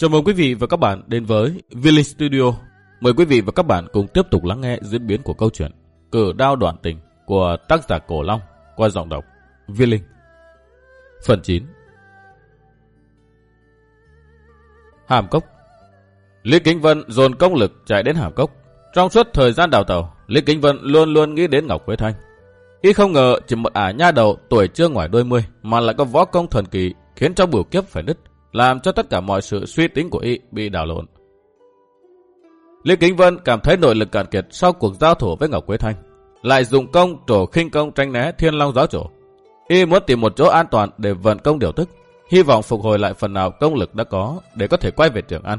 Chào mừng quý vị và các bạn đến với Village Studio. Mời quý vị và các bạn cùng tiếp tục lắng nghe diễn biến của câu chuyện Cử đao đoạn tình của tác giả Cổ Long qua giọng đọc Village. Phần 9 Hàm Cốc Lý Kính Vân dồn công lực chạy đến Hàm Cốc. Trong suốt thời gian đào tàu, Lý Kính Vân luôn luôn nghĩ đến Ngọc Quế Thanh. Ý không ngờ chỉ một ả nha đầu tuổi chưa ngoài đôi mươi mà lại có võ công thần kỳ khiến cho bửu kiếp phải nứt làm cho tất cả mọi sự suy tính của y bị đảo lộn. Lý Kính Vân cảm thấy nội lực cạn kiệt sau cuộc giao thủ với Ngọc Quế Thanh, lại dùng công trổ khinh công tranh né thiên long giáo chủ. Y muốn tìm một chỗ an toàn để vận công điều tức, hy vọng phục hồi lại phần nào công lực đã có để có thể quay về Trường An.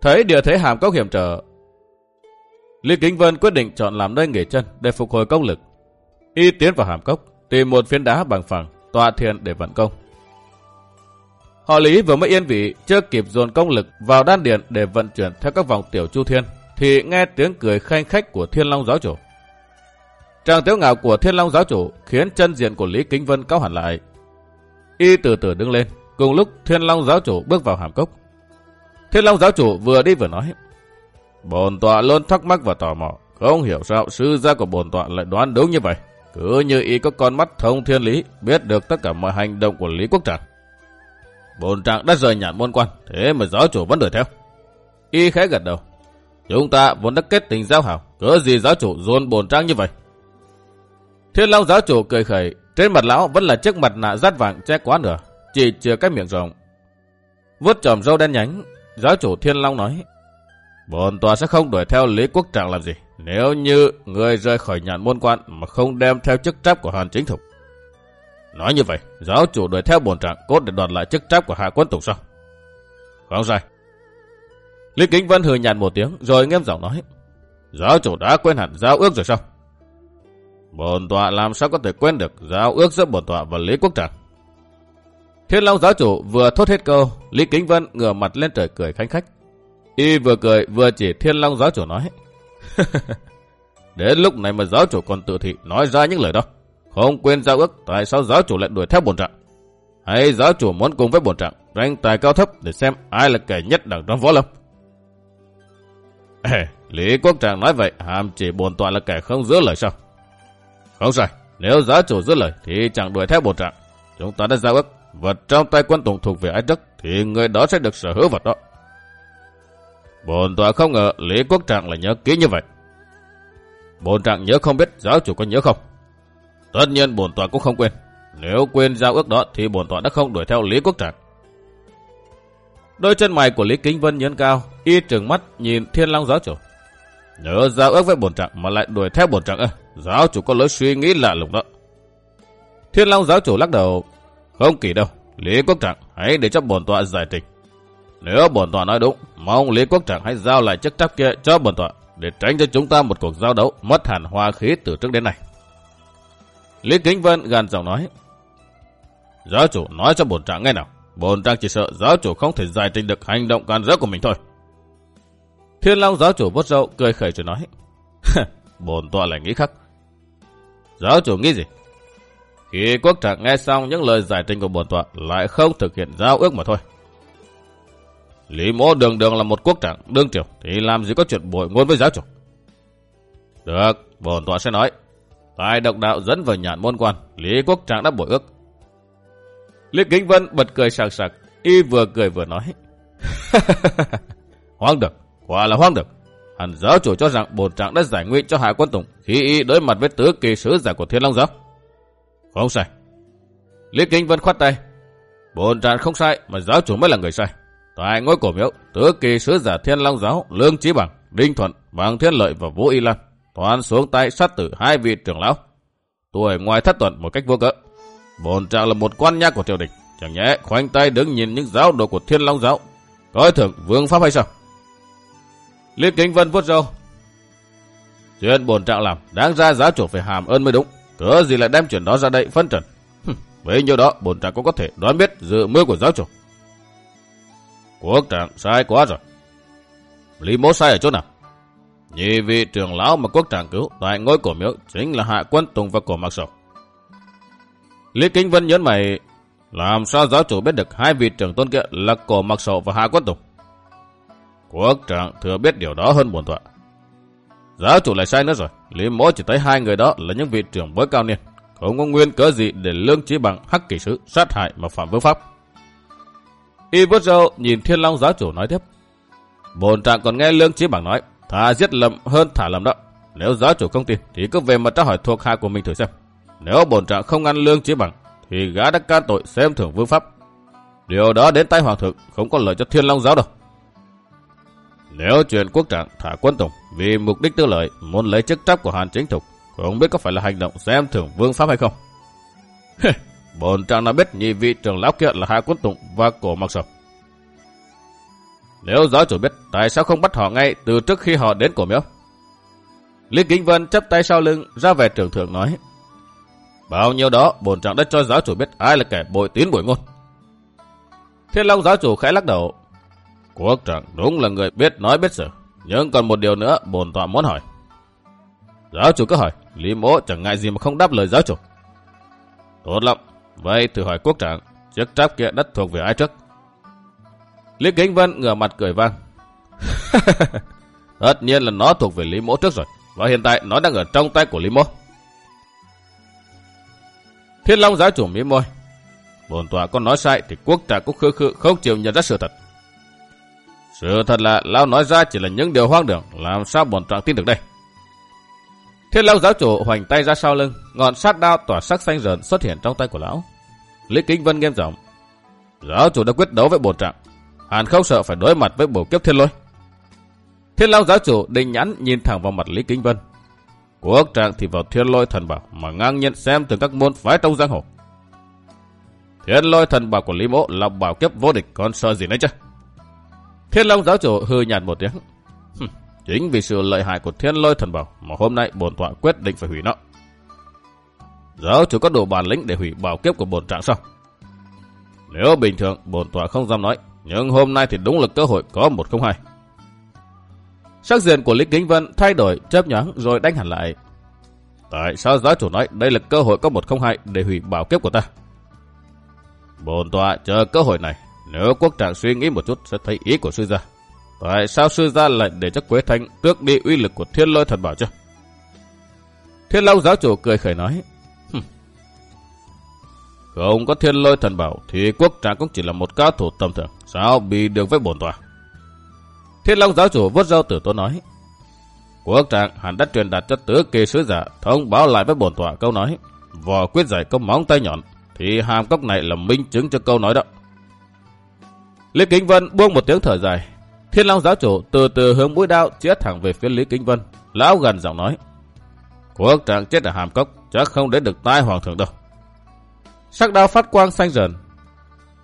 Thấy địa thế hàm cốc hiểm trở, Lý Kính Vân quyết định chọn làm nơi nghỉ chân để phục hồi công lực. Y tiến vào hàm cốc, tìm một phiến đá bằng phẳng, tọa thiền để vận công. Họ Lý vừa mới yên vị, chưa kịp dồn công lực vào đan điện để vận chuyển theo các vòng tiểu chu thiên, thì nghe tiếng cười khanh khách của Thiên Long giáo chủ. Tràng tiếu ngạo của Thiên Long giáo chủ khiến chân diện của Lý Kính Vân cao hẳn lại. Y từ từ đứng lên, cùng lúc Thiên Long giáo chủ bước vào hàm cốc. Thiên Long giáo chủ vừa đi vừa nói, Bồn tọa luôn thắc mắc và tò mò, không hiểu sao sư gia của bồn tọa lại đoán đúng như vậy. Cứ như y có con mắt thông thiên lý, biết được tất cả mọi hành động của Lý Quốc Tràng. Bồn trạng đã rời nhạn môn quan, thế mà giáo chủ vẫn đuổi theo. Y khẽ gật đầu. Chúng ta vốn đã kết tình giao hảo, cớ gì giáo chủ dồn bồn trang như vậy? Thiên Long giáo chủ cười khẩy, trên mặt lão vẫn là chiếc mặt nạ rát vàng che quá nửa, chỉ chưa cái miệng rộng. Vuốt tròm râu đen nhánh, giáo chủ Thiên Long nói, Bồn tòa sẽ không đuổi theo Lý Quốc Trạng làm gì, nếu như người rời khỏi nhạn môn quan mà không đem theo chức trách của hàn chính thục. Nói như vậy, giáo chủ đuổi theo bổn trạng cốt để đoạt lại chức trách của hạ quân tục sao? Không sai. Lý Kính Vân hừ nhàn một tiếng rồi nghiêm giọng nói. Giáo chủ đã quên hẳn giao ước rồi sao? Bổn tọa làm sao có thể quên được giao ước giữa bổn tọa và Lý Quốc Trạng? Thiên Long giáo chủ vừa thốt hết câu, Lý Kính Vân ngửa mặt lên trời cười khánh khách. Y vừa cười vừa chỉ Thiên Long giáo chủ nói. Đến lúc này mà giáo chủ còn tự thị nói ra những lời đó. Không quên giao ước, tại sao giáo chủ lại đuổi theo bổn trạng? Hay giáo chủ muốn cùng với bổn trạng tranh tài cao thấp để xem ai là kẻ nhất đẳng trong võ lâm? Ê, Lý Quốc Trạng nói vậy, hàm chỉ bổn tọa là kẻ không giữ lời sao? Không sai, nếu giáo chủ giữ lời thì chẳng đuổi theo bổn trạng. Chúng ta đã giao ước, vật trong tay quân tùng thuộc về ai trước thì người đó sẽ được sở hữu vật đó. Bổn tọa không ngờ Lý Quốc Trạng lại nhớ kỹ như vậy. Bổn trạng nhớ không biết giáo chủ có nhớ không? Tất nhiên bổn tọa cũng không quên. Nếu quên giao ước đó thì bổn tọa đã không đuổi theo Lý Quốc Trạng. Đôi chân mày của Lý Kính Vân nhấn cao, y trừng mắt nhìn Thiên Long giáo chủ. Nhớ giao ước với bổn trạng mà lại đuổi theo bổn trạng ơ, giáo chủ có lối suy nghĩ lạ lùng đó. Thiên Long giáo chủ lắc đầu, không kỳ đâu, Lý Quốc Trạng hãy để cho bổn tọa giải trình. Nếu bổn tọa nói đúng, mong Lý Quốc Trạng hãy giao lại chức trách kia cho bổn tọa để tránh cho chúng ta một cuộc giao đấu mất hẳn hoa khí từ trước đến nay. Lý Kính Vân gần giọng nói. Giáo chủ nói cho bổn trạng nghe nào. Bổn trạng chỉ sợ giáo chủ không thể giải trình được hành động can rỡ của mình thôi. Thiên Long giáo chủ vốt râu cười khẩy rồi nói. bổn tọa lại nghĩ khác. Giáo chủ nghĩ gì? Khi quốc trạng nghe xong những lời giải trình của bổn tọa lại không thực hiện giao ước mà thôi. Lý mỗ đường đường là một quốc trạng đương triều thì làm gì có chuyện bội ngôn với giáo chủ. Được, bổn tọa sẽ nói. Tài độc đạo dẫn vào nhạn môn quan, Lý Quốc Trạng đã bội ước. Lý Kính Vân bật cười sạc sạc, y vừa cười vừa nói. hoang được, quả là hoang được. Hẳn giáo chủ cho rằng bổn trạng đã giải nguyện cho Hạ Quân Tùng khi y đối mặt với tứ kỳ sứ giả của Thiên Long Giáo. Không sai. Lý Kính Vân khoát tay. Bổn trạng không sai mà giáo chủ mới là người sai. Tại ngôi cổ miếu, tứ kỳ sứ giả Thiên Long Giáo, Lương Chí Bằng, Đinh Thuận, Bằng Thiên Lợi và Vũ Y Lan toàn xuống tay sát tử hai vị trưởng lão. Tuổi ngoài thất tuần một cách vô cớ. Bồn trạng là một quan nhạc của triều đình. Chẳng nhẽ khoanh tay đứng nhìn những giáo đồ của thiên long giáo. Coi thường vương pháp hay sao? Liên kính vân vuốt râu. Chuyện bồn trạng làm, đáng ra giáo chủ phải hàm ơn mới đúng. Cớ gì lại đem chuyện đó ra đây phân trần. Với nhiêu đó, bồn trạng cũng có thể đoán biết dự mưu của giáo chủ. Quốc trạng sai quá rồi. Lý mố sai ở chỗ nào? Nhị vị trưởng lão mà quốc trạng cứu tại ngôi cổ miếu chính là hạ quân tùng và cổ mặc sầu. Lý Kính Vân nhấn mày, Làm sao giáo chủ biết được hai vị trưởng tôn kia là cổ mặc sầu và hạ quân tùng? Quốc trạng thừa biết điều đó hơn bổn tọa. Giáo chủ lại sai nữa rồi. Lý mỗ chỉ thấy hai người đó là những vị trưởng bối cao niên. Không có nguyên cớ gì để lương trí bằng hắc kỷ sứ sát hại mà phạm vương pháp. Y vớt râu nhìn thiên long giáo chủ nói tiếp. Bồn trạng còn nghe lương trí bằng nói. Thà giết lầm hơn thả lầm đó. Nếu giáo chủ không tin thì cứ về mà tra hỏi thuộc hạ của mình thử xem. Nếu bổn trạng không ăn lương chỉ bằng thì gã đã can tội xem thưởng vương pháp. Điều đó đến tay hoàng thượng không có lợi cho thiên long giáo đâu. Nếu chuyện quốc trạng thả quân tùng vì mục đích tư lợi muốn lấy chức trách của hàn chính thục, không biết có phải là hành động xem thưởng vương pháp hay không? Bồn trạng đã biết nhị vị trưởng lão kia là hạ quân tùng và cổ mặc sầu. Nếu giáo chủ biết, tại sao không bắt họ ngay từ trước khi họ đến cổ miếu? Lý Kính Vân chấp tay sau lưng ra về trưởng thượng nói. Bao nhiêu đó, bồn trạng đã cho giáo chủ biết ai là kẻ bội tín bội ngôn. Thiên Long giáo chủ khẽ lắc đầu, Quốc trạng đúng là người biết nói biết sự. Nhưng còn một điều nữa bồn tọa muốn hỏi. Giáo chủ cứ hỏi, Lý mỗ chẳng ngại gì mà không đáp lời giáo chủ. Tốt lắm, vậy thử hỏi quốc trạng, chiếc tráp kia đất thuộc về ai trước? Lý Kính Vân ngửa mặt cười vang. Tất nhiên là nó thuộc về Lý mỗ trước rồi, và hiện tại nó đang ở trong tay của Lý mỗ. Thiên Long giáo chủ mỉm môi. Bồn tòa có nói sai thì quốc trạng cũng khư khư không chịu nhận ra sự thật. Sự thật là Lão nói ra chỉ là những điều hoang đường, làm sao bổn tòa tin được đây? Thiên Long giáo chủ hoành tay ra sau lưng, ngọn sát đao tỏa sắc xanh rợn xuất hiện trong tay của lão. Lý Kính Vân nghiêm giọng, giáo chủ đã quyết đấu với bổn trạng, hàn không sợ phải đối mặt với bổ kiếp thiên lôi. Thiên Long giáo chủ định nhãn nhìn thẳng vào mặt Lý Kính Vân. Quốc trạng thì vào thiên lôi thần bảo mà ngang nhiên xem từ các môn phái trong giang hồ. Thiên lôi thần bảo của Lý Mộ là bảo kiếp vô địch còn sợ gì nữa chứ? Thiên Long giáo chủ hư nhạt một tiếng. Chính vì sự lợi hại của thiên lôi thần bảo mà hôm nay bổn tọa quyết định phải hủy nó. Giáo chủ có đủ bản lĩnh để hủy bảo kiếp của bổn trạng sao? Nếu bình thường bổn tọa không dám nói, nhưng hôm nay thì đúng là cơ hội có một không hai. Sắc diện của Lý Kính Vân thay đổi chớp nhoáng rồi đánh hẳn lại. Tại sao giáo chủ nói đây là cơ hội có một không hai để hủy bảo kiếp của ta? Bồn tọa chờ cơ hội này nếu quốc trạng suy nghĩ một chút sẽ thấy ý của sư gia. Tại sao sư gia lại để cho Quế Thanh tước đi uy lực của thiên lôi thần bảo chứ? Thiên long giáo chủ cười khởi nói. Không có thiên lôi thần bảo thì quốc trạng cũng chỉ là một cao thủ tầm thường. Sao bị được với bổn tòa? Thiên long giáo chủ vốt rau tử tôn nói. Quốc trạng hẳn đã truyền đạt cho tứ kỳ sứ giả thông báo lại với bổn tòa, câu nói. Vò quyết giải có móng tay nhọn, thì hàm cốc này là minh chứng cho câu nói đó. Lý Kính Vân buông một tiếng thở dài. Thiên Long giáo chủ từ từ hướng mũi đao chĩa thẳng về phía Lý Kính Vân. Lão gần giọng nói. Quốc trạng chết ở hàm cốc, chắc không đến được tai hoàng thượng đâu. Sắc đao phát quang xanh dần.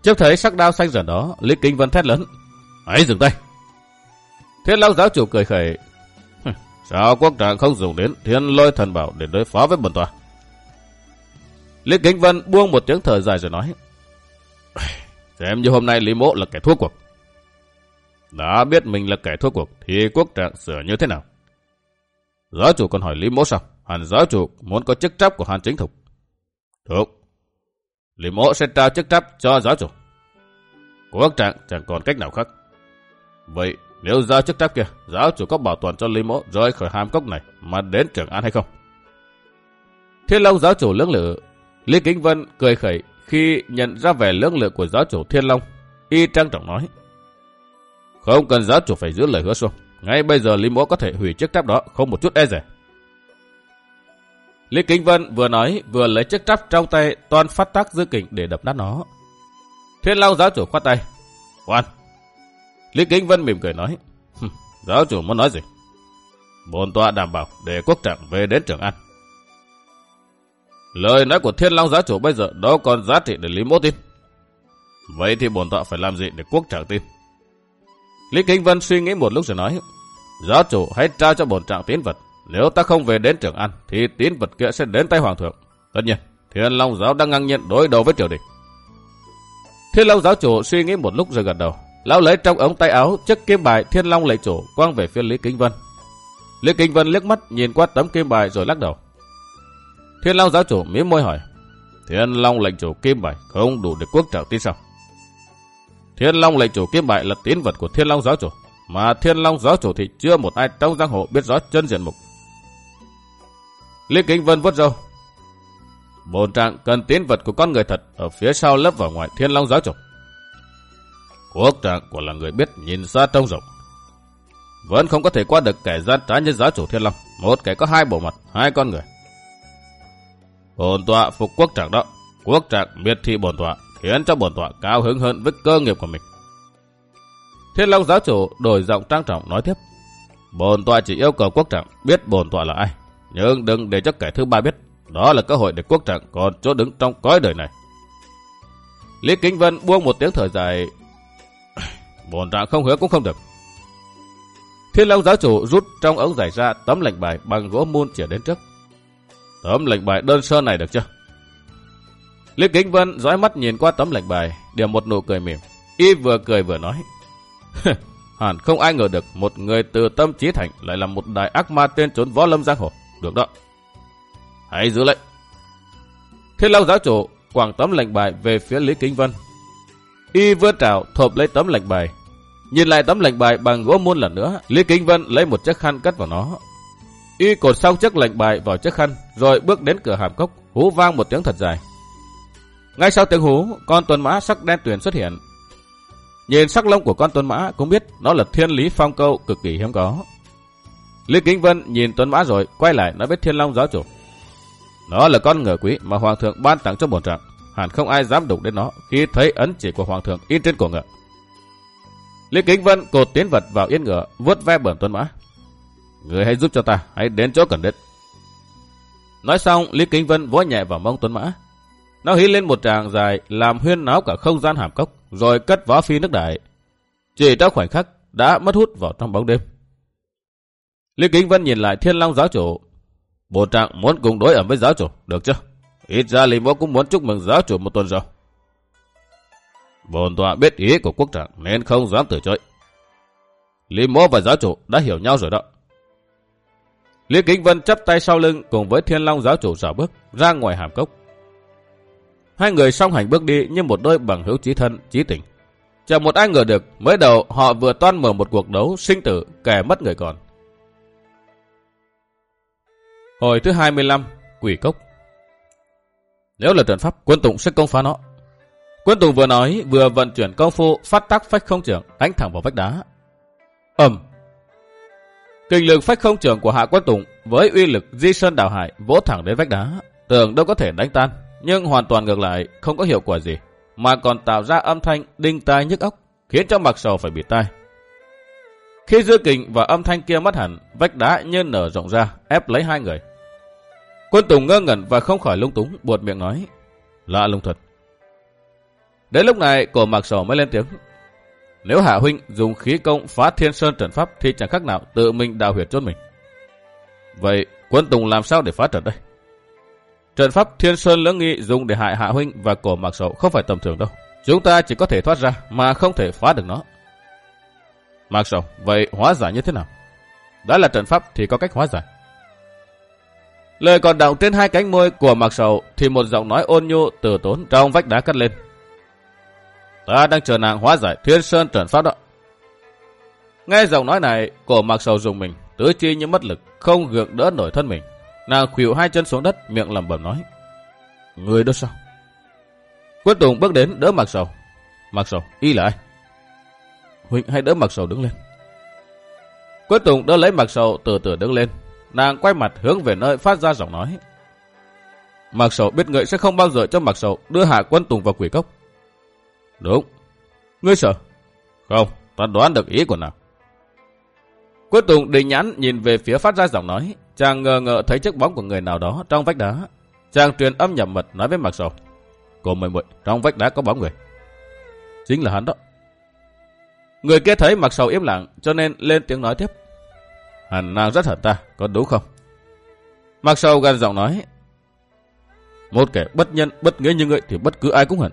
Trước thấy sắc đao xanh dần đó, Lý kinh Vân thét lớn. Hãy dừng tay. Thiên Long giáo chủ cười khẩy. Sao quốc trạng không dùng đến thiên lôi thần bảo để đối phó với bần tòa? Lý kinh Vân buông một tiếng thở dài rồi nói. Xem như hôm nay Lý Mộ là kẻ thua cuộc. Đã biết mình là kẻ thua cuộc thì quốc trạng sửa như thế nào? Giáo chủ còn hỏi Lý Mộ sao? Hàn giáo chủ muốn có chức trách của Hàn chính thục. Được. Lý Mộ sẽ trao chức trách cho giáo chủ. Quốc trạng chẳng còn cách nào khác. Vậy nếu giao chức trách kia, giáo chủ có bảo toàn cho Lý Mộ rời khỏi hàm cốc này mà đến trường an hay không? Thiên Long giáo chủ lưỡng lự, Lý Kính Vân cười khẩy khi nhận ra vẻ lưỡng lự của giáo chủ Thiên Long, y trang trọng nói. Không cần giáo chủ phải giữ lời hứa xuống. Ngay bây giờ Lý Mỗ có thể hủy chức tráp đó, không một chút e rẻ. Lý Kính Vân vừa nói vừa lấy chiếc trắp trong tay toàn phát tác dư kình để đập nát nó. Thiên Long giáo chủ khoát tay. Khoan. Lý Kính Vân mỉm cười nói. Giáo chủ muốn nói gì? Bồn tọa đảm bảo để quốc trạng về đến Trường An. Lời nói của Thiên Long giáo chủ bây giờ đâu còn giá trị để Lý Mỗ tin. Vậy thì bồn tọa phải làm gì để quốc trạng tin? Lý Kinh Vân suy nghĩ một lúc rồi nói, giáo chủ hãy trao cho bồn trạng tiến vật. Nếu ta không về đến trường ăn, thì tín vật kia sẽ đến tay hoàng thượng. Tất nhiên, Thiên Long giáo đang ngang nhiên đối đầu với triều đình. Thiên Long giáo chủ suy nghĩ một lúc rồi gật đầu. Lão lấy trong ống tay áo chiếc kim bài Thiên Long lệ chủ quang về phía Lý Kinh Vân. Lý Kinh Vân liếc mắt nhìn qua tấm kim bài rồi lắc đầu. Thiên Long giáo chủ mỉm môi hỏi. Thiên Long lệnh chủ kim bài không đủ để quốc trạng tin sao? Thiên Long lệnh chủ kim bài là tín vật của Thiên Long giáo chủ, mà Thiên Long giáo chủ thì chưa một ai trong giang hồ biết rõ chân diện mục. Lý Kính Vân vớt râu. Bồn trạng cần tiến vật của con người thật ở phía sau lớp vào ngoài Thiên Long giáo chủ. Quốc trạng của là người biết nhìn xa trông rộng. Vẫn không có thể qua được kẻ gian trá như giáo chủ Thiên Long. Một kẻ có hai bộ mặt, hai con người. Bồn tọa phục quốc trạng đó. Quốc trạng miệt thị bồn tọa, khiến cho bồn tọa cao hứng hơn với cơ nghiệp của mình. Thiên Long giáo chủ đổi giọng trang trọng nói tiếp. Bồn tọa chỉ yêu cầu quốc trạng biết bồn tọa là ai. Nhưng đừng để cho kẻ thứ ba biết. Đó là cơ hội để quốc trạng còn chỗ đứng trong cõi đời này. Lý Kính Vân buông một tiếng thở dài. Bồn trạng không hứa cũng không được. Thiên Long giáo chủ rút trong ống giải ra tấm lệnh bài bằng gỗ mun chỉ đến trước. Tấm lệnh bài đơn sơ này được chưa? Lý Kính Vân dõi mắt nhìn qua tấm lệnh bài, điểm một nụ cười mỉm. Y vừa cười vừa nói. Hẳn không ai ngờ được một người từ tâm trí thành lại là một đại ác ma tên trốn võ lâm giang hồ. Được đó. Hãy giữ lệnh. Thiết Long giáo chủ quảng tấm lệnh bài về phía Lý Kính Vân. Y vừa trào thộp lấy tấm lệnh bài. Nhìn lại tấm lệnh bài bằng gỗ muôn lần nữa, Lý Kính Vân lấy một chiếc khăn cất vào nó. Y cột xong chiếc lệnh bài vào chiếc khăn, rồi bước đến cửa hàm cốc, hú vang một tiếng thật dài. Ngay sau tiếng hú, con tuần mã sắc đen tuyền xuất hiện. Nhìn sắc lông của con tuần mã cũng biết nó là thiên lý phong câu cực kỳ hiếm có. Lý Kính Vân nhìn tuấn mã rồi quay lại nói với thiên long giáo chủ. Nó là con ngựa quý mà hoàng thượng ban tặng cho bổn trạng. Hẳn không ai dám đụng đến nó khi thấy ấn chỉ của hoàng thượng in trên cổ ngựa. Lý Kính Vân cột tiến vật vào yên ngựa, vuốt ve bẩn tuấn mã. Người hãy giúp cho ta, hãy đến chỗ cần đến. Nói xong, Lý Kính Vân vỗ nhẹ vào mông tuấn mã. Nó hí lên một tràng dài, làm huyên náo cả không gian hàm cốc, rồi cất võ phi nước đại. Chỉ trong khoảnh khắc, đã mất hút vào trong bóng đêm. Lý Kính Vân nhìn lại thiên long giáo chủ. Bộ trạng muốn cùng đối ẩm với giáo chủ, được chưa? Ít ra Lý Mô cũng muốn chúc mừng giáo chủ một tuần rồi. Bồn tọa biết ý của quốc trạng nên không dám từ chối. Lý Mô và giáo chủ đã hiểu nhau rồi đó. Lý Kính Vân chấp tay sau lưng cùng với Thiên Long giáo chủ xảo bước ra ngoài hàm cốc. Hai người song hành bước đi như một đôi bằng hữu chí thân, chí tình. Chẳng một ai ngờ được, mới đầu họ vừa toan mở một cuộc đấu sinh tử, kẻ mất người còn. Hồi thứ 25, Quỷ Cốc Nếu là trận pháp, quân Tùng sẽ công phá nó. Quân Tùng vừa nói, vừa vận chuyển công phu, phát tác phách không trưởng, đánh thẳng vào vách đá. ầm Kinh lực phách không trưởng của Hạ Quân Tùng với uy lực di sơn đảo hải vỗ thẳng đến vách đá, tưởng đâu có thể đánh tan, nhưng hoàn toàn ngược lại, không có hiệu quả gì, mà còn tạo ra âm thanh đinh tai nhức óc, khiến cho mặc sầu phải bị tai. Khi dư kình và âm thanh kia mất hẳn, vách đá như nở rộng ra, ép lấy hai người. Quân Tùng ngơ ngẩn và không khỏi lung túng, buột miệng nói, lạ lung thuật. Đến lúc này, cổ mặc sầu mới lên tiếng, nếu Hạ Huynh dùng khí công phá thiên sơn trận pháp thì chẳng khác nào tự mình đào huyệt chốt mình. Vậy quân Tùng làm sao để phá trận đây? Trận pháp thiên sơn lưỡng nghi dùng để hại Hạ Huynh và cổ mặc sầu không phải tầm thường đâu. Chúng ta chỉ có thể thoát ra mà không thể phá được nó. Mặc sầu, vậy hóa giải như thế nào? Đã là trận pháp thì có cách hóa giải. Lời còn động trên hai cánh môi của mặc sầu thì một giọng nói ôn nhu từ tốn trong vách đá cất lên. Ta đang chờ nàng hóa giải thiên sơn trận pháp đó. Nghe giọng nói này, cổ mặc sầu dùng mình, tứ chi như mất lực, không gượng đỡ nổi thân mình. Nàng khuỵu hai chân xuống đất, miệng lẩm bẩm nói. Người đó sao? Quyết Tùng bước đến đỡ mặc sầu. Mặc sầu, y là ai? Huynh hãy đỡ mặc sầu đứng lên. Quyết Tùng đỡ lấy mặc sầu từ từ đứng lên. Nàng quay mặt hướng về nơi phát ra giọng nói. Mặc sầu biết người sẽ không bao giờ cho mặc sầu đưa hạ quân Tùng vào quỷ cốc. Đúng. Ngươi sợ? Không, ta đoán được ý của nàng. Quân Tùng đình nhãn nhìn về phía phát ra giọng nói. Chàng ngờ ngờ thấy chiếc bóng của người nào đó trong vách đá. Chàng truyền âm nhầm mật nói với Mạc Sầu. Cô mời muội trong vách đá có bóng người. Chính là hắn đó. Người kia thấy Mạc Sầu im lặng cho nên lên tiếng nói tiếp. Hẳn nàng rất hận ta, có đúng không? Mạc Sầu gần giọng nói. Một kẻ bất nhân, bất nghĩa như ngươi thì bất cứ ai cũng hận.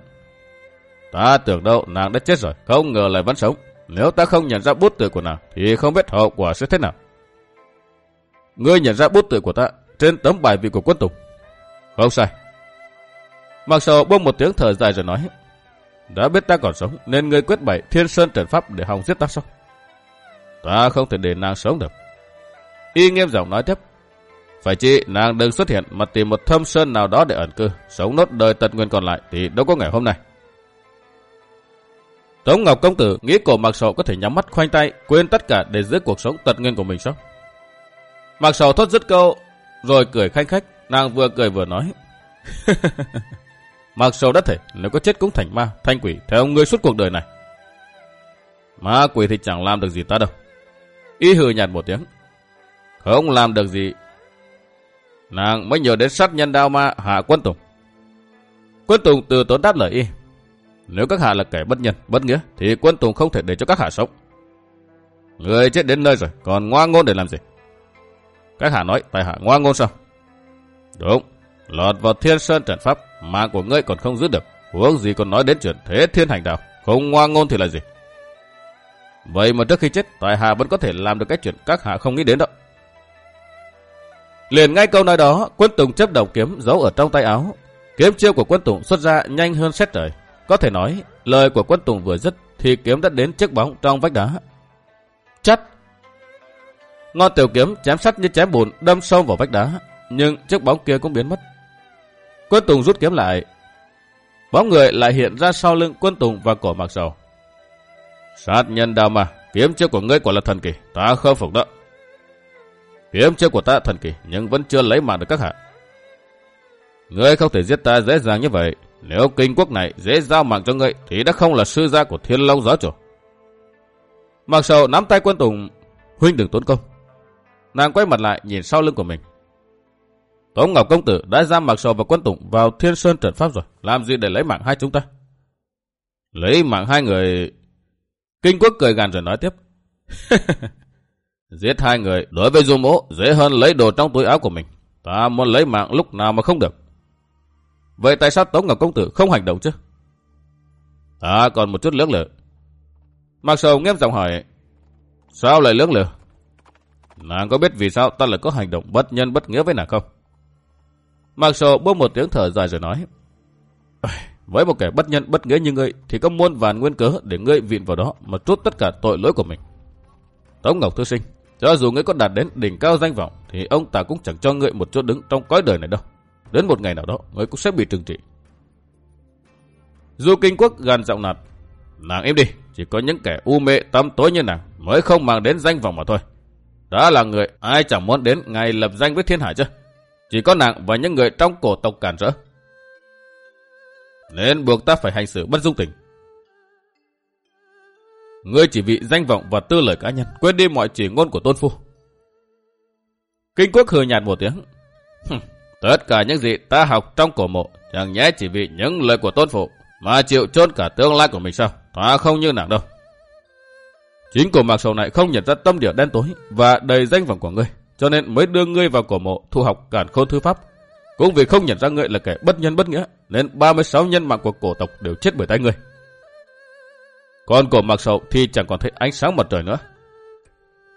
Ta tưởng đâu nàng đã chết rồi, không ngờ lại vẫn sống. Nếu ta không nhận ra bút tử của nàng, thì không biết hậu quả sẽ thế nào. Ngươi nhận ra bút tử của ta trên tấm bài vị của quân tùng. Không sai. Mặc sầu buông một tiếng thở dài rồi nói. Đã biết ta còn sống nên ngươi quyết bày thiên sơn trận pháp để hòng giết ta sao? Ta không thể để nàng sống được. Y nghiêm giọng nói tiếp. Phải chi nàng đừng xuất hiện mà tìm một thâm sơn nào đó để ẩn cư, sống nốt đời tật nguyên còn lại thì đâu có ngày hôm nay. Tống Ngọc Công Tử nghĩ cổ Mạc Sầu có thể nhắm mắt khoanh tay, quên tất cả để giữ cuộc sống tật nguyên của mình sao? Mạc Sầu thốt dứt câu, rồi cười khanh khách, nàng vừa cười vừa nói. Mạc Sầu đã thể, nếu có chết cũng thành ma, thanh quỷ, theo ngươi suốt cuộc đời này. Ma quỷ thì chẳng làm được gì ta đâu. Y hừ nhạt một tiếng. Không làm được gì. Nàng mới nhờ đến sát nhân đao ma hạ quân tùng. Quân tùng từ tốn đáp lời y. Nếu các hạ là kẻ bất nhân, bất nghĩa, thì quân tùng không thể để cho các hạ sống. Người chết đến nơi rồi, còn ngoan ngôn để làm gì? Các hạ nói, tại hạ ngoan ngôn sao? Đúng, lọt vào thiên sơn trận pháp, mạng của ngươi còn không giữ được. Huống gì còn nói đến chuyện thế thiên hành đạo, không ngoan ngôn thì là gì? Vậy mà trước khi chết, tại hạ vẫn có thể làm được cái chuyện các hạ không nghĩ đến đâu. Liền ngay câu nói đó, quân Tùng chấp đầu kiếm giấu ở trong tay áo. Kiếm chiêu của quân Tùng xuất ra nhanh hơn xét trời. Có thể nói, lời của quân Tùng vừa dứt thì kiếm đã đến chiếc bóng trong vách đá. Chắt! ngọn tiểu kiếm chém sắt như chém bùn đâm sâu vào vách đá, nhưng chiếc bóng kia cũng biến mất. Quân Tùng rút kiếm lại. Bóng người lại hiện ra sau lưng quân Tùng và cổ mạc sầu. Sát nhân đào mà, kiếm chiêu của ngươi quả là thần kỳ, ta không phục đó. Kiếm chiêu của ta thần kỳ, nhưng vẫn chưa lấy mạng được các hạ. Ngươi không thể giết ta dễ dàng như vậy. Nếu kinh quốc này dễ giao mạng cho ngươi, thì đã không là sư gia của thiên long giáo chủ. Mặc sầu nắm tay quân Tùng, huynh đừng tốn công. Nàng quay mặt lại nhìn sau lưng của mình. Tống Ngọc Công Tử đã giam Mạc Sầu và Quân Tùng vào Thiên Sơn trận pháp rồi. Làm gì để lấy mạng hai chúng ta? Lấy mạng hai người... Kinh Quốc cười gàn rồi nói tiếp. Giết hai người đối với Du Mỗ dễ hơn lấy đồ trong túi áo của mình. Ta muốn lấy mạng lúc nào mà không được. Vậy tại sao Tống Ngọc Công Tử không hành động chứ? Ta còn một chút lưỡng lự. Mạc Sầu nghiêm giọng hỏi. Sao lại lưỡng lự? Nàng có biết vì sao ta lại có hành động bất nhân bất nghĩa với nàng không? Mạc Sầu buông một tiếng thở dài rồi nói. Với một kẻ bất nhân bất nghĩa như ngươi thì có muôn vàn nguyên cớ để ngươi vịn vào đó mà trút tất cả tội lỗi của mình. Tống Ngọc Thư Sinh, cho dù ngươi có đạt đến đỉnh cao danh vọng thì ông ta cũng chẳng cho ngươi một chỗ đứng trong cõi đời này đâu. Đến một ngày nào đó, ngươi cũng sẽ bị trừng trị. Du Kinh Quốc gàn giọng nạt. Nàng im đi, chỉ có những kẻ u mê tâm tối như nàng mới không mang đến danh vọng mà thôi. Đó là người ai chẳng muốn đến ngày lập danh với thiên hải chứ. Chỉ có nàng và những người trong cổ tộc cản trở. Nên buộc ta phải hành xử bất dung tình. Ngươi chỉ vì danh vọng và tư lời cá nhân, quên đi mọi chỉ ngôn của tôn phu. Kinh quốc hừ nhạt một tiếng. Tất cả những gì ta học trong cổ mộ, chẳng nhẽ chỉ vì những lời của tôn phụ, mà chịu chôn cả tương lai của mình sao? Ta không như nàng đâu. Chính cổ mạc sầu này không nhận ra tâm địa đen tối và đầy danh vọng của ngươi, cho nên mới đưa ngươi vào cổ mộ thu học cản khôn thư pháp. Cũng vì không nhận ra ngươi là kẻ bất nhân bất nghĩa, nên 36 nhân mạng của cổ tộc đều chết bởi tay ngươi con cổ mạc sầu thì chẳng còn thấy ánh sáng mặt trời nữa.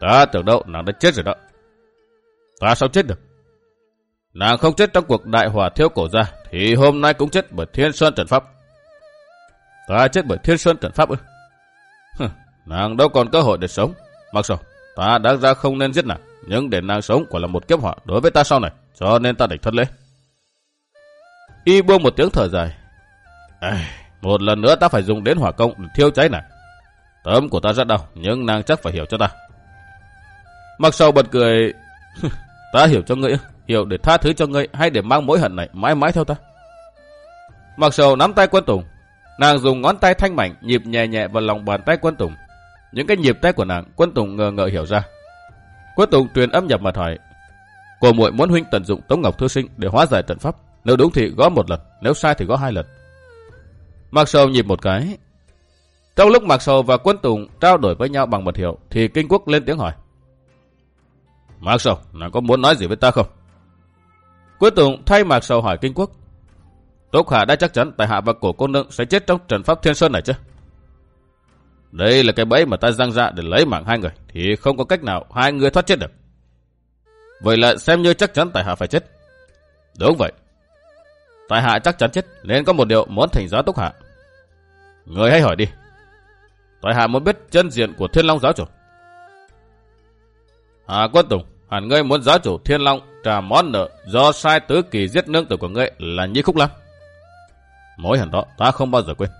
Ta tưởng đâu nàng đã chết rồi đó. Ta sao chết được? Nàng không chết trong cuộc đại hỏa thiếu cổ ra, thì hôm nay cũng chết bởi thiên sơn trận pháp. Ta chết bởi thiên sơn trận pháp ư? Nàng đâu còn cơ hội để sống. Mặc sầu, ta đã ra không nên giết nàng, nhưng để nàng sống quả là một kiếp họa đối với ta sau này, cho nên ta đành thất lễ. Y buông một tiếng thở dài. Ây một lần nữa ta phải dùng đến hỏa công để thiêu cháy này. Tấm của ta rất đau, nhưng nàng chắc phải hiểu cho ta. Mặc sầu bật cười. ta hiểu cho ngươi, hiểu để tha thứ cho ngươi hay để mang mối hận này mãi mãi theo ta. Mặc sầu nắm tay quân Tùng. Nàng dùng ngón tay thanh mảnh nhịp nhẹ nhẹ vào lòng bàn tay quân Tùng. Những cái nhịp tay của nàng, quân Tùng ngờ ngợ hiểu ra. Quân Tùng truyền âm nhập mật hỏi. Cô muội muốn huynh tận dụng Tống Ngọc Thư Sinh để hóa giải trận pháp. Nếu đúng thì gõ một lần, nếu sai thì gõ hai lần. Mạc Sầu nhịp một cái. Trong lúc Mạc Sầu và quân Tùng trao đổi với nhau bằng mật hiệu, thì Kinh Quốc lên tiếng hỏi. Mạc Sầu, nàng có muốn nói gì với ta không? Quân Tùng thay Mạc Sầu hỏi Kinh Quốc. Tốc Hạ đã chắc chắn tại hạ và cổ cô nương sẽ chết trong trận pháp thiên sơn này chứ? Đây là cái bẫy mà ta răng ra dạ để lấy mạng hai người, thì không có cách nào hai người thoát chết được. Vậy là xem như chắc chắn tại hạ phải chết. Đúng vậy. Tại hạ chắc chắn chết nên có một điều muốn thỉnh giáo túc hạ. Người hãy hỏi đi. Tại hạ muốn biết chân diện của thiên long giáo chủ. Hà quân tùng, hẳn ngươi muốn giáo chủ thiên long trả món nợ do sai tứ kỳ giết nương tử của ngươi là nhi khúc lắm. mỗi hẳn đó ta không bao giờ quên.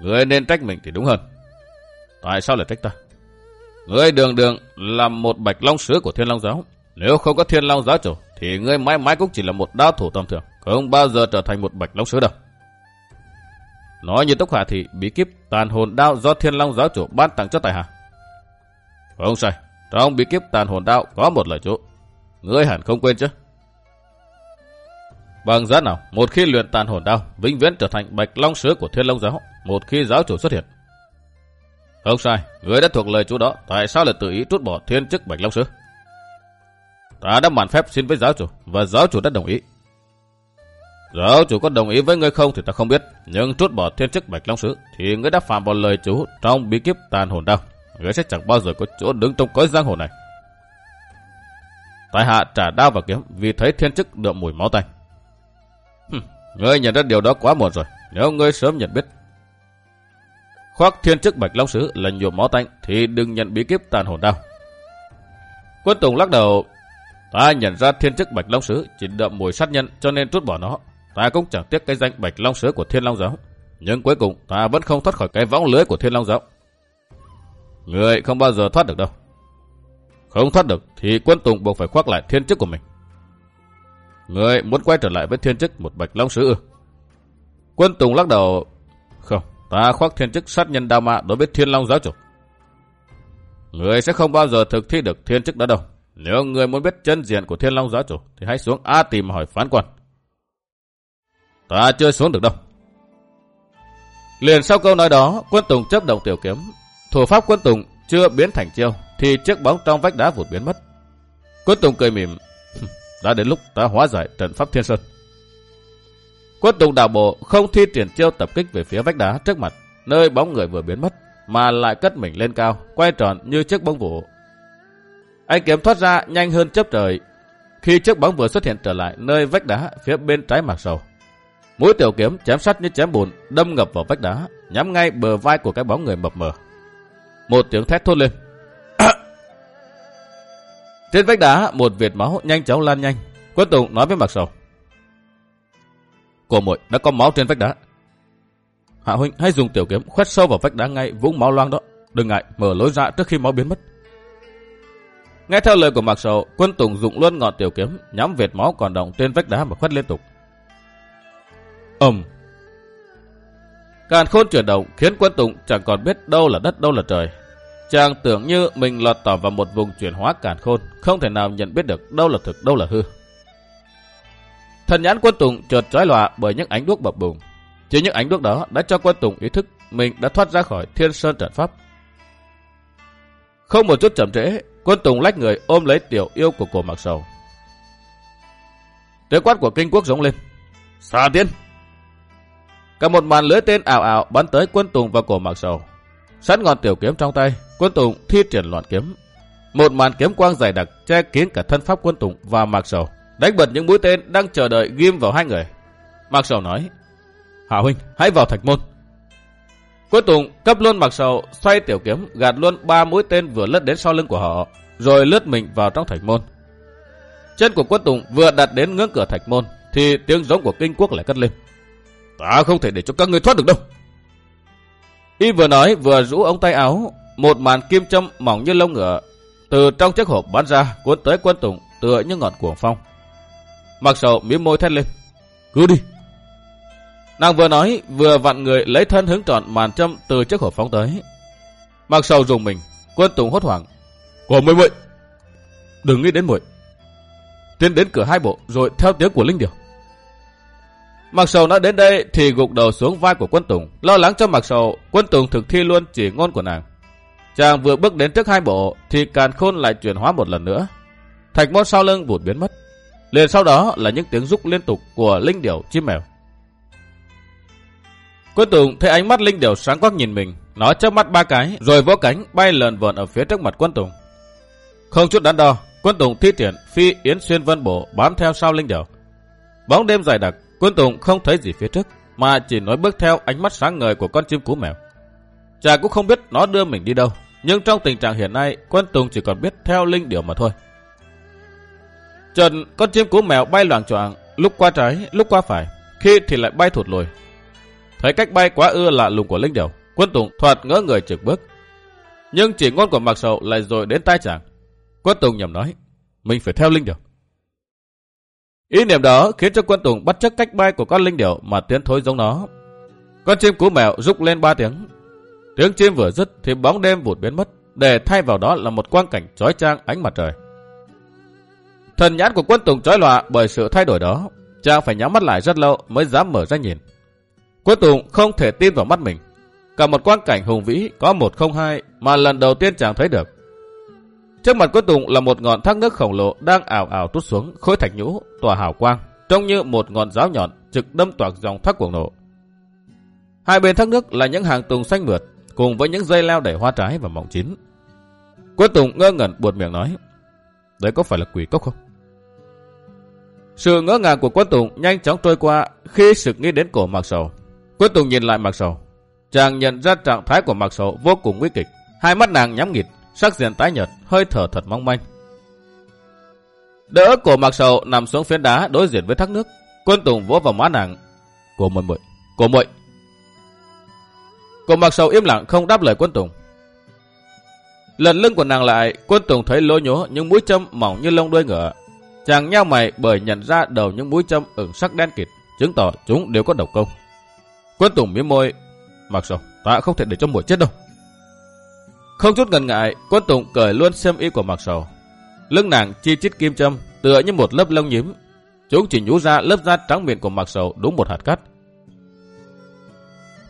Ngươi nên trách mình thì đúng hơn. Tại sao lại trách ta? Ngươi đường đường là một bạch long sứ của thiên long giáo. Nếu không có thiên long giáo chủ, thì ngươi mãi mãi cũng chỉ là một đao thủ tầm thường. Không bao giờ trở thành một bạch long sứ đâu. Nói như Túc Hạ thì bí kíp tàn hồn đao do thiên long giáo chủ ban tặng cho tài hạ. Không sai, trong bí kíp tàn hồn đao có một lời chỗ. Ngươi hẳn không quên chứ. Bằng giá nào, một khi luyện tàn hồn đao, vĩnh viễn trở thành bạch long sứ của thiên long giáo, một khi giáo chủ xuất hiện. Không sai, ngươi đã thuộc lời chú đó, tại sao lại tự ý trút bỏ thiên chức Bạch Long Sứ? Ta đã mạn phép xin với giáo chủ, và giáo chủ đã đồng ý. Giáo chủ có đồng ý với ngươi không thì ta không biết, nhưng trút bỏ thiên chức Bạch Long Sứ thì ngươi đã phạm vào lời chú trong bí kíp tàn hồn đau Ngươi sẽ chẳng bao giờ có chỗ đứng trong cõi giang hồ này. tài hạ trả đao và kiếm vì thấy thiên chức đượm mùi máu tanh. ngươi nhận ra điều đó quá muộn rồi, nếu ngươi sớm nhận biết khoác thiên chức bạch long sứ là nhuộm máu tanh thì đừng nhận bí kíp tàn hồn đau. Quân Tùng lắc đầu, ta nhận ra thiên chức bạch long sứ chỉ đậm mùi sát nhân cho nên trút bỏ nó. Ta cũng chẳng tiếc cái danh bạch long sứ của thiên long giáo. Nhưng cuối cùng ta vẫn không thoát khỏi cái võng lưới của thiên long giáo. Người không bao giờ thoát được đâu. Không thoát được thì quân Tùng buộc phải khoác lại thiên chức của mình. Người muốn quay trở lại với thiên chức một bạch long sứ ư? Quân Tùng lắc đầu, không, Ta khoác thiên chức sát nhân đao mạ đối với thiên long giáo chủ. Người sẽ không bao giờ thực thi được thiên chức đó đâu. Nếu người muốn biết chân diện của thiên long giáo chủ thì hãy xuống A tìm hỏi phán quan. Ta chưa xuống được đâu. Liền sau câu nói đó, quân Tùng chấp động tiểu kiếm. Thủ pháp quân Tùng chưa biến thành chiêu thì chiếc bóng trong vách đá vụt biến mất. Quân Tùng cười mỉm. Đã đến lúc ta hóa giải trận pháp thiên sơn. Quân tùng đảo bộ không thi triển chiêu tập kích về phía vách đá trước mặt, nơi bóng người vừa biến mất, mà lại cất mình lên cao, quay tròn như chiếc bóng vụ. Anh kiếm thoát ra nhanh hơn chớp trời, khi chiếc bóng vừa xuất hiện trở lại nơi vách đá phía bên trái mặt sầu. Mũi tiểu kiếm chém sắt như chém bùn, đâm ngập vào vách đá, nhắm ngay bờ vai của cái bóng người mập mờ. Một tiếng thét thốt lên. Trên vách đá, một việt máu nhanh chóng lan nhanh. Quân Tùng nói với Mạc sầu. Cô muội đã có máu trên vách đá. Hạ huynh hãy dùng tiểu kiếm khoét sâu vào vách đá ngay vũng máu loang đó. Đừng ngại mở lối ra trước khi máu biến mất. Nghe theo lời của Mạc Sầu, quân Tùng dùng luôn ngọn tiểu kiếm nhắm vệt máu còn động trên vách đá mà khoét liên tục. Ẩm. Càn khôn chuyển động khiến quân Tùng chẳng còn biết đâu là đất đâu là trời. Chàng tưởng như mình lọt tỏ vào một vùng chuyển hóa càn khôn, không thể nào nhận biết được đâu là thực đâu là hư. Thần nhãn quân Tùng chợt trói lòa bởi những ánh đuốc bập bùng. Chỉ những ánh đuốc đó đã cho quân Tùng ý thức mình đã thoát ra khỏi thiên sơn trận pháp. Không một chút chậm trễ, quân Tùng lách người ôm lấy tiểu yêu của cổ mặc sầu. Tiếng quát của kinh quốc giống lên. Xà tiên! Cả một màn lưới tên ảo ảo bắn tới quân Tùng và cổ mặc sầu. Sẵn ngọn tiểu kiếm trong tay, quân Tùng thi triển loạn kiếm. Một màn kiếm quang dày đặc che kín cả thân pháp quân Tùng và mặc sầu đánh bật những mũi tên đang chờ đợi ghim vào hai người. Mạc Sầu nói, Hạ huynh, hãy vào thạch môn. quân Tùng cấp luôn Mạc Sầu xoay tiểu kiếm gạt luôn ba mũi tên vừa lướt đến sau lưng của họ, rồi lướt mình vào trong thạch môn. Chân của quân Tùng vừa đặt đến ngưỡng cửa thạch môn, thì tiếng giống của kinh quốc lại cất lên. Ta không thể để cho các ngươi thoát được đâu. Y vừa nói vừa rũ ống tay áo, một màn kim châm mỏng như lông ngựa từ trong chiếc hộp bắn ra cuốn tới quân Tùng tựa như ngọn cuồng phong. Mặc sầu miếng môi thét lên. Cứ đi. Nàng vừa nói, vừa vặn người lấy thân hướng tròn màn châm từ chiếc hộp phóng tới. Mặc sầu dùng mình, quân tùng hốt hoảng. Của muội muội Đừng nghĩ đến muội Tiến đến cửa hai bộ, rồi theo tiếng của Linh Điều. Mặc sầu đã đến đây thì gục đầu xuống vai của quân Tùng, lo lắng cho mặc sầu, quân Tùng thực thi luôn chỉ ngôn của nàng. Chàng vừa bước đến trước hai bộ thì càn khôn lại chuyển hóa một lần nữa. Thạch môn sau lưng vụt biến mất. Liền sau đó là những tiếng rúc liên tục của linh điểu chim mèo. Quân Tùng thấy ánh mắt linh điểu sáng quắc nhìn mình, nó chớp mắt ba cái, rồi vỗ cánh bay lờn vờn ở phía trước mặt quân Tùng. Không chút đắn đo, quân Tùng thi triển phi yến xuyên vân bộ bám theo sau linh điểu. Bóng đêm dài đặc, Quân Tùng không thấy gì phía trước, mà chỉ nói bước theo ánh mắt sáng ngời của con chim cú mèo. Chàng cũng không biết nó đưa mình đi đâu, nhưng trong tình trạng hiện nay, quân Tùng chỉ còn biết theo linh điểu mà thôi. Trần, con chim cú mèo bay loạn choạng, lúc qua trái, lúc qua phải, khi thì lại bay thụt lùi. Thấy cách bay quá ưa lạ lùng của linh điểu, quân Tùng thoạt ngỡ người trực bước. Nhưng chỉ ngôn của Mạc Sầu lại rồi đến tai chàng. Quân Tùng nhầm nói, mình phải theo linh điểu. Ý niệm đó khiến cho quân Tùng bắt chước cách bay của con linh điểu mà tiến thối giống nó. Con chim cú mèo rúc lên ba tiếng. Tiếng chim vừa dứt thì bóng đêm vụt biến mất, để thay vào đó là một quang cảnh chói chang ánh mặt trời. Thần nhãn của quân Tùng chói lọa bởi sự thay đổi đó, chàng phải nhắm mắt lại rất lâu mới dám mở ra nhìn. Quân Tùng không thể tin vào mắt mình. Cả một quang cảnh hùng vĩ có một không hai mà lần đầu tiên chàng thấy được. Trước mặt quân Tùng là một ngọn thác nước khổng lồ đang ảo ảo tút xuống khối thạch nhũ, tỏa hào quang, trông như một ngọn giáo nhọn trực đâm toạc dòng thác cuồng nổ. Hai bên thác nước là những hàng tùng xanh mượt, cùng với những dây leo đầy hoa trái và mỏng chín. Quân Tùng ngơ ngẩn buột miệng nói, đấy có phải là quỷ cốc không? Sự ngỡ ngàng của quân Tùng nhanh chóng trôi qua khi sự nghĩ đến cổ Mạc Sầu. Quân Tùng nhìn lại Mạc Sầu. Chàng nhận ra trạng thái của Mạc Sầu vô cùng nguy kịch. Hai mắt nàng nhắm nghịt, sắc diện tái nhợt, hơi thở thật mong manh. Đỡ cổ Mạc Sầu nằm xuống phiến đá đối diện với thác nước. Quân Tùng vỗ vào má nàng. Cô muội muội, cô muội. Cổ Mạc Sầu im lặng không đáp lời Quân Tùng. Lần lưng của nàng lại, Quân Tùng thấy lỗ nhố những mũi châm mỏng như lông đuôi ngựa. Chàng nhau mày bởi nhận ra đầu những mũi châm ửng sắc đen kịt, chứng tỏ chúng đều có độc công. Quân Tùng miếm môi, Mặc sầu, ta không thể để cho muội chết đâu. Không chút ngần ngại, quân Tùng cởi luôn xem y của Mặc sầu. Lưng nàng chi chít kim châm, tựa như một lớp lông nhím. Chúng chỉ nhú ra lớp da trắng miệng của Mặc sầu đúng một hạt cát.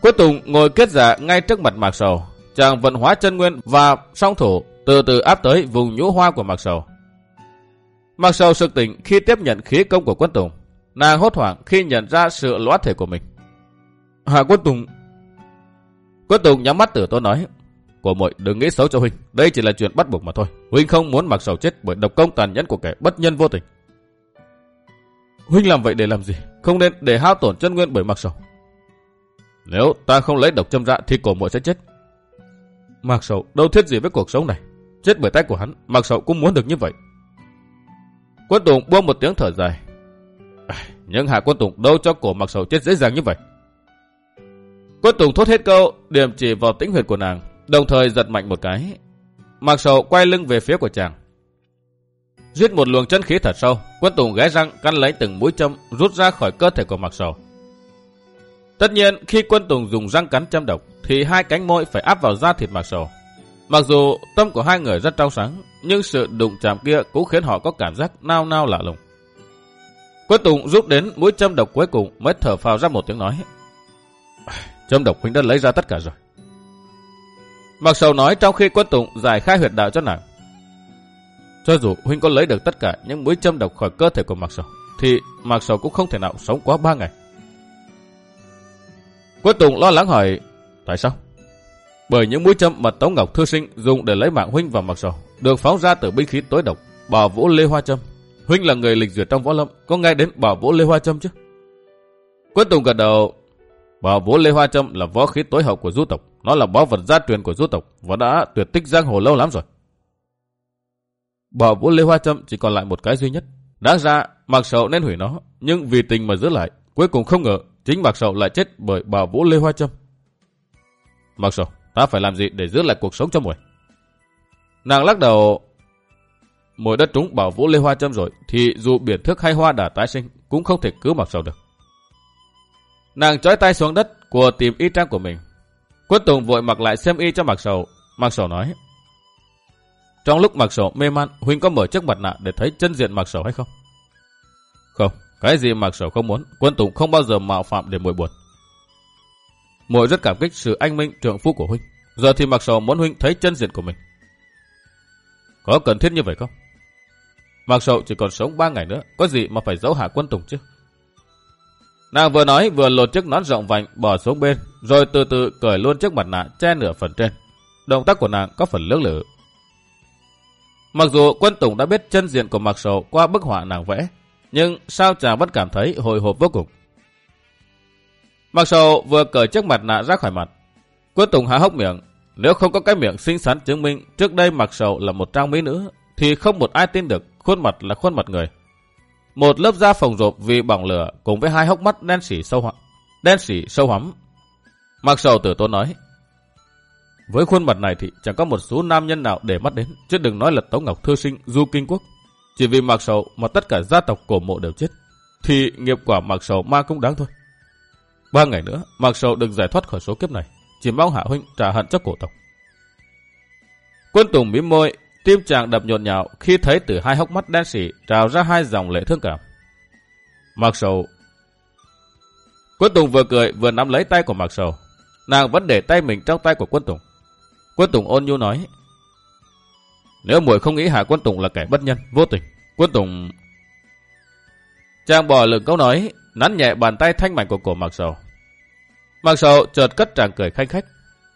Quân Tùng ngồi kết giả ngay trước mặt Mạc Sầu. Chàng vận hóa chân nguyên và song thủ từ từ áp tới vùng nhũ hoa của Mạc Sầu. Mạc Sầu sực tỉnh khi tiếp nhận khí công của quân Tùng. Nàng hốt hoảng khi nhận ra sự lõa thể của mình. Hạ quân Tùng... Quân Tùng nhắm mắt tử tôi nói. Của muội đừng nghĩ xấu cho Huynh. Đây chỉ là chuyện bắt buộc mà thôi. Huynh không muốn mặc Sầu chết bởi độc công tàn nhẫn của kẻ bất nhân vô tình. Huynh làm vậy để làm gì? Không nên để hao tổn chân nguyên bởi mặc Sầu. Nếu ta không lấy độc châm ra thì cổ muội sẽ chết. Mạc Sầu đâu thiết gì với cuộc sống này. Chết bởi tay của hắn, Mạc Sầu cũng muốn được như vậy. Quân Tùng buông một tiếng thở dài. Nhưng hạ quân Tùng đâu cho cổ Mạc Sầu chết dễ dàng như vậy. Quân Tùng thốt hết câu, điểm chỉ vào tĩnh huyệt của nàng, đồng thời giật mạnh một cái. Mạc Sầu quay lưng về phía của chàng. Giết một luồng chân khí thật sâu, quân Tùng ghé răng căn lấy từng mũi châm rút ra khỏi cơ thể của Mạc Sầu. Tất nhiên, khi quân Tùng dùng răng cắn châm độc, thì hai cánh môi phải áp vào da thịt Mạc Sầu. Mặc dù tâm của hai người rất trong sáng, nhưng sự đụng chạm kia cũng khiến họ có cảm giác nao nao lạ lùng. Quân Tùng rút đến mũi châm độc cuối cùng mới thở phào ra một tiếng nói. Châm độc huynh đã lấy ra tất cả rồi. Mặc sầu nói trong khi quân Tùng giải khai huyệt đạo cho nàng. Cho dù huynh có lấy được tất cả những mũi châm độc khỏi cơ thể của Mạc Sầu, thì Mạc Sầu cũng không thể nào sống quá ba ngày. Quân Tùng lo lắng hỏi, tại sao? Bởi những mũi châm mà Tống Ngọc Thư Sinh dùng để lấy mạng huynh và Mạc Sầu, được phóng ra từ binh khí tối độc, bảo vũ Lê Hoa Châm. Huynh là người lịch duyệt trong võ lâm, có nghe đến bảo vũ Lê Hoa Châm chứ? Quân Tùng gật đầu, Bảo vũ Lê Hoa Châm là võ khí tối hậu của du tộc. Nó là báu vật gia truyền của du tộc và đã tuyệt tích giang hồ lâu lắm rồi. Bảo vũ Lê Hoa Trâm chỉ còn lại một cái duy nhất. Đáng ra, Mạc Sầu nên hủy nó, nhưng vì tình mà giữ lại, cuối cùng không ngờ chính Mạc Sầu lại chết bởi bảo vũ Lê Hoa Trâm. Mạc Sầu, ta phải làm gì để giữ lại cuộc sống cho muội? Nàng lắc đầu, mỗi đất trúng bảo vũ Lê Hoa Trâm rồi, thì dù biển thức hay hoa đà tái sinh, cũng không thể cứu Mạc Sầu được. Nàng trói tay xuống đất của tìm y trang của mình. Quân Tùng vội mặc lại xem y cho Mạc Sầu. Mạc Sầu nói. Trong lúc Mạc Sầu mê man, Huynh có mở chiếc mặt nạ để thấy chân diện Mạc Sầu hay không? Không, cái gì Mạc Sầu không muốn, Quân Tùng không bao giờ mạo phạm để muội buồn. Muội rất cảm kích sự anh minh trượng phu của Huynh. Giờ thì Mạc Sầu muốn Huynh thấy chân diện của mình. Có cần thiết như vậy không? Mạc Sầu chỉ còn sống 3 ngày nữa, có gì mà phải giấu hạ Quân Tùng chứ? Nàng vừa nói vừa lột chiếc nón rộng vành bỏ xuống bên, rồi từ từ cởi luôn chiếc mặt nạ che nửa phần trên. Động tác của nàng có phần lưỡng lự. Mặc dù quân Tùng đã biết chân diện của Mạc Sầu qua bức họa nàng vẽ, nhưng sao chàng vẫn cảm thấy hồi hộp vô cùng. Mặc sầu vừa cởi chiếc mặt nạ ra khỏi mặt. Quân Tùng há hốc miệng. Nếu không có cái miệng xinh xắn chứng minh trước đây mặc sầu là một trang mỹ nữ, thì không một ai tin được khuôn mặt là khuôn mặt người. Một lớp da phồng rộp vì bỏng lửa cùng với hai hốc mắt đen xỉ sâu hoắm. Đen xỉ sâu hoắm. Mặc sầu tử tôn nói. Với khuôn mặt này thì chẳng có một số nam nhân nào để mắt đến, chứ đừng nói là Tống Ngọc Thư Sinh du kinh quốc. Chỉ vì mặc sầu mà tất cả gia tộc cổ mộ đều chết, thì nghiệp quả mặc sầu ma cũng đáng thôi. Ba ngày nữa, mặc sầu được giải thoát khỏi số kiếp này, chỉ mong Hạ Huynh trả hận cho cổ tộc. Quân Tùng mím môi, tim chàng đập nhộn nhạo khi thấy từ hai hốc mắt đen xỉ trào ra hai dòng lệ thương cảm. Mặc sầu Quân Tùng vừa cười vừa nắm lấy tay của Mạc Sầu. Nàng vẫn để tay mình trong tay của Quân Tùng. Quân Tùng ôn nhu nói. Nếu muội không nghĩ Hạ Quân Tùng là kẻ bất nhân, vô tình, Quân Tùng... Chàng bỏ lửng câu nói, nắn nhẹ bàn tay thanh mảnh của cổ Mạc Sầu. Mạc Sầu chợt cất tràng cười khanh khách.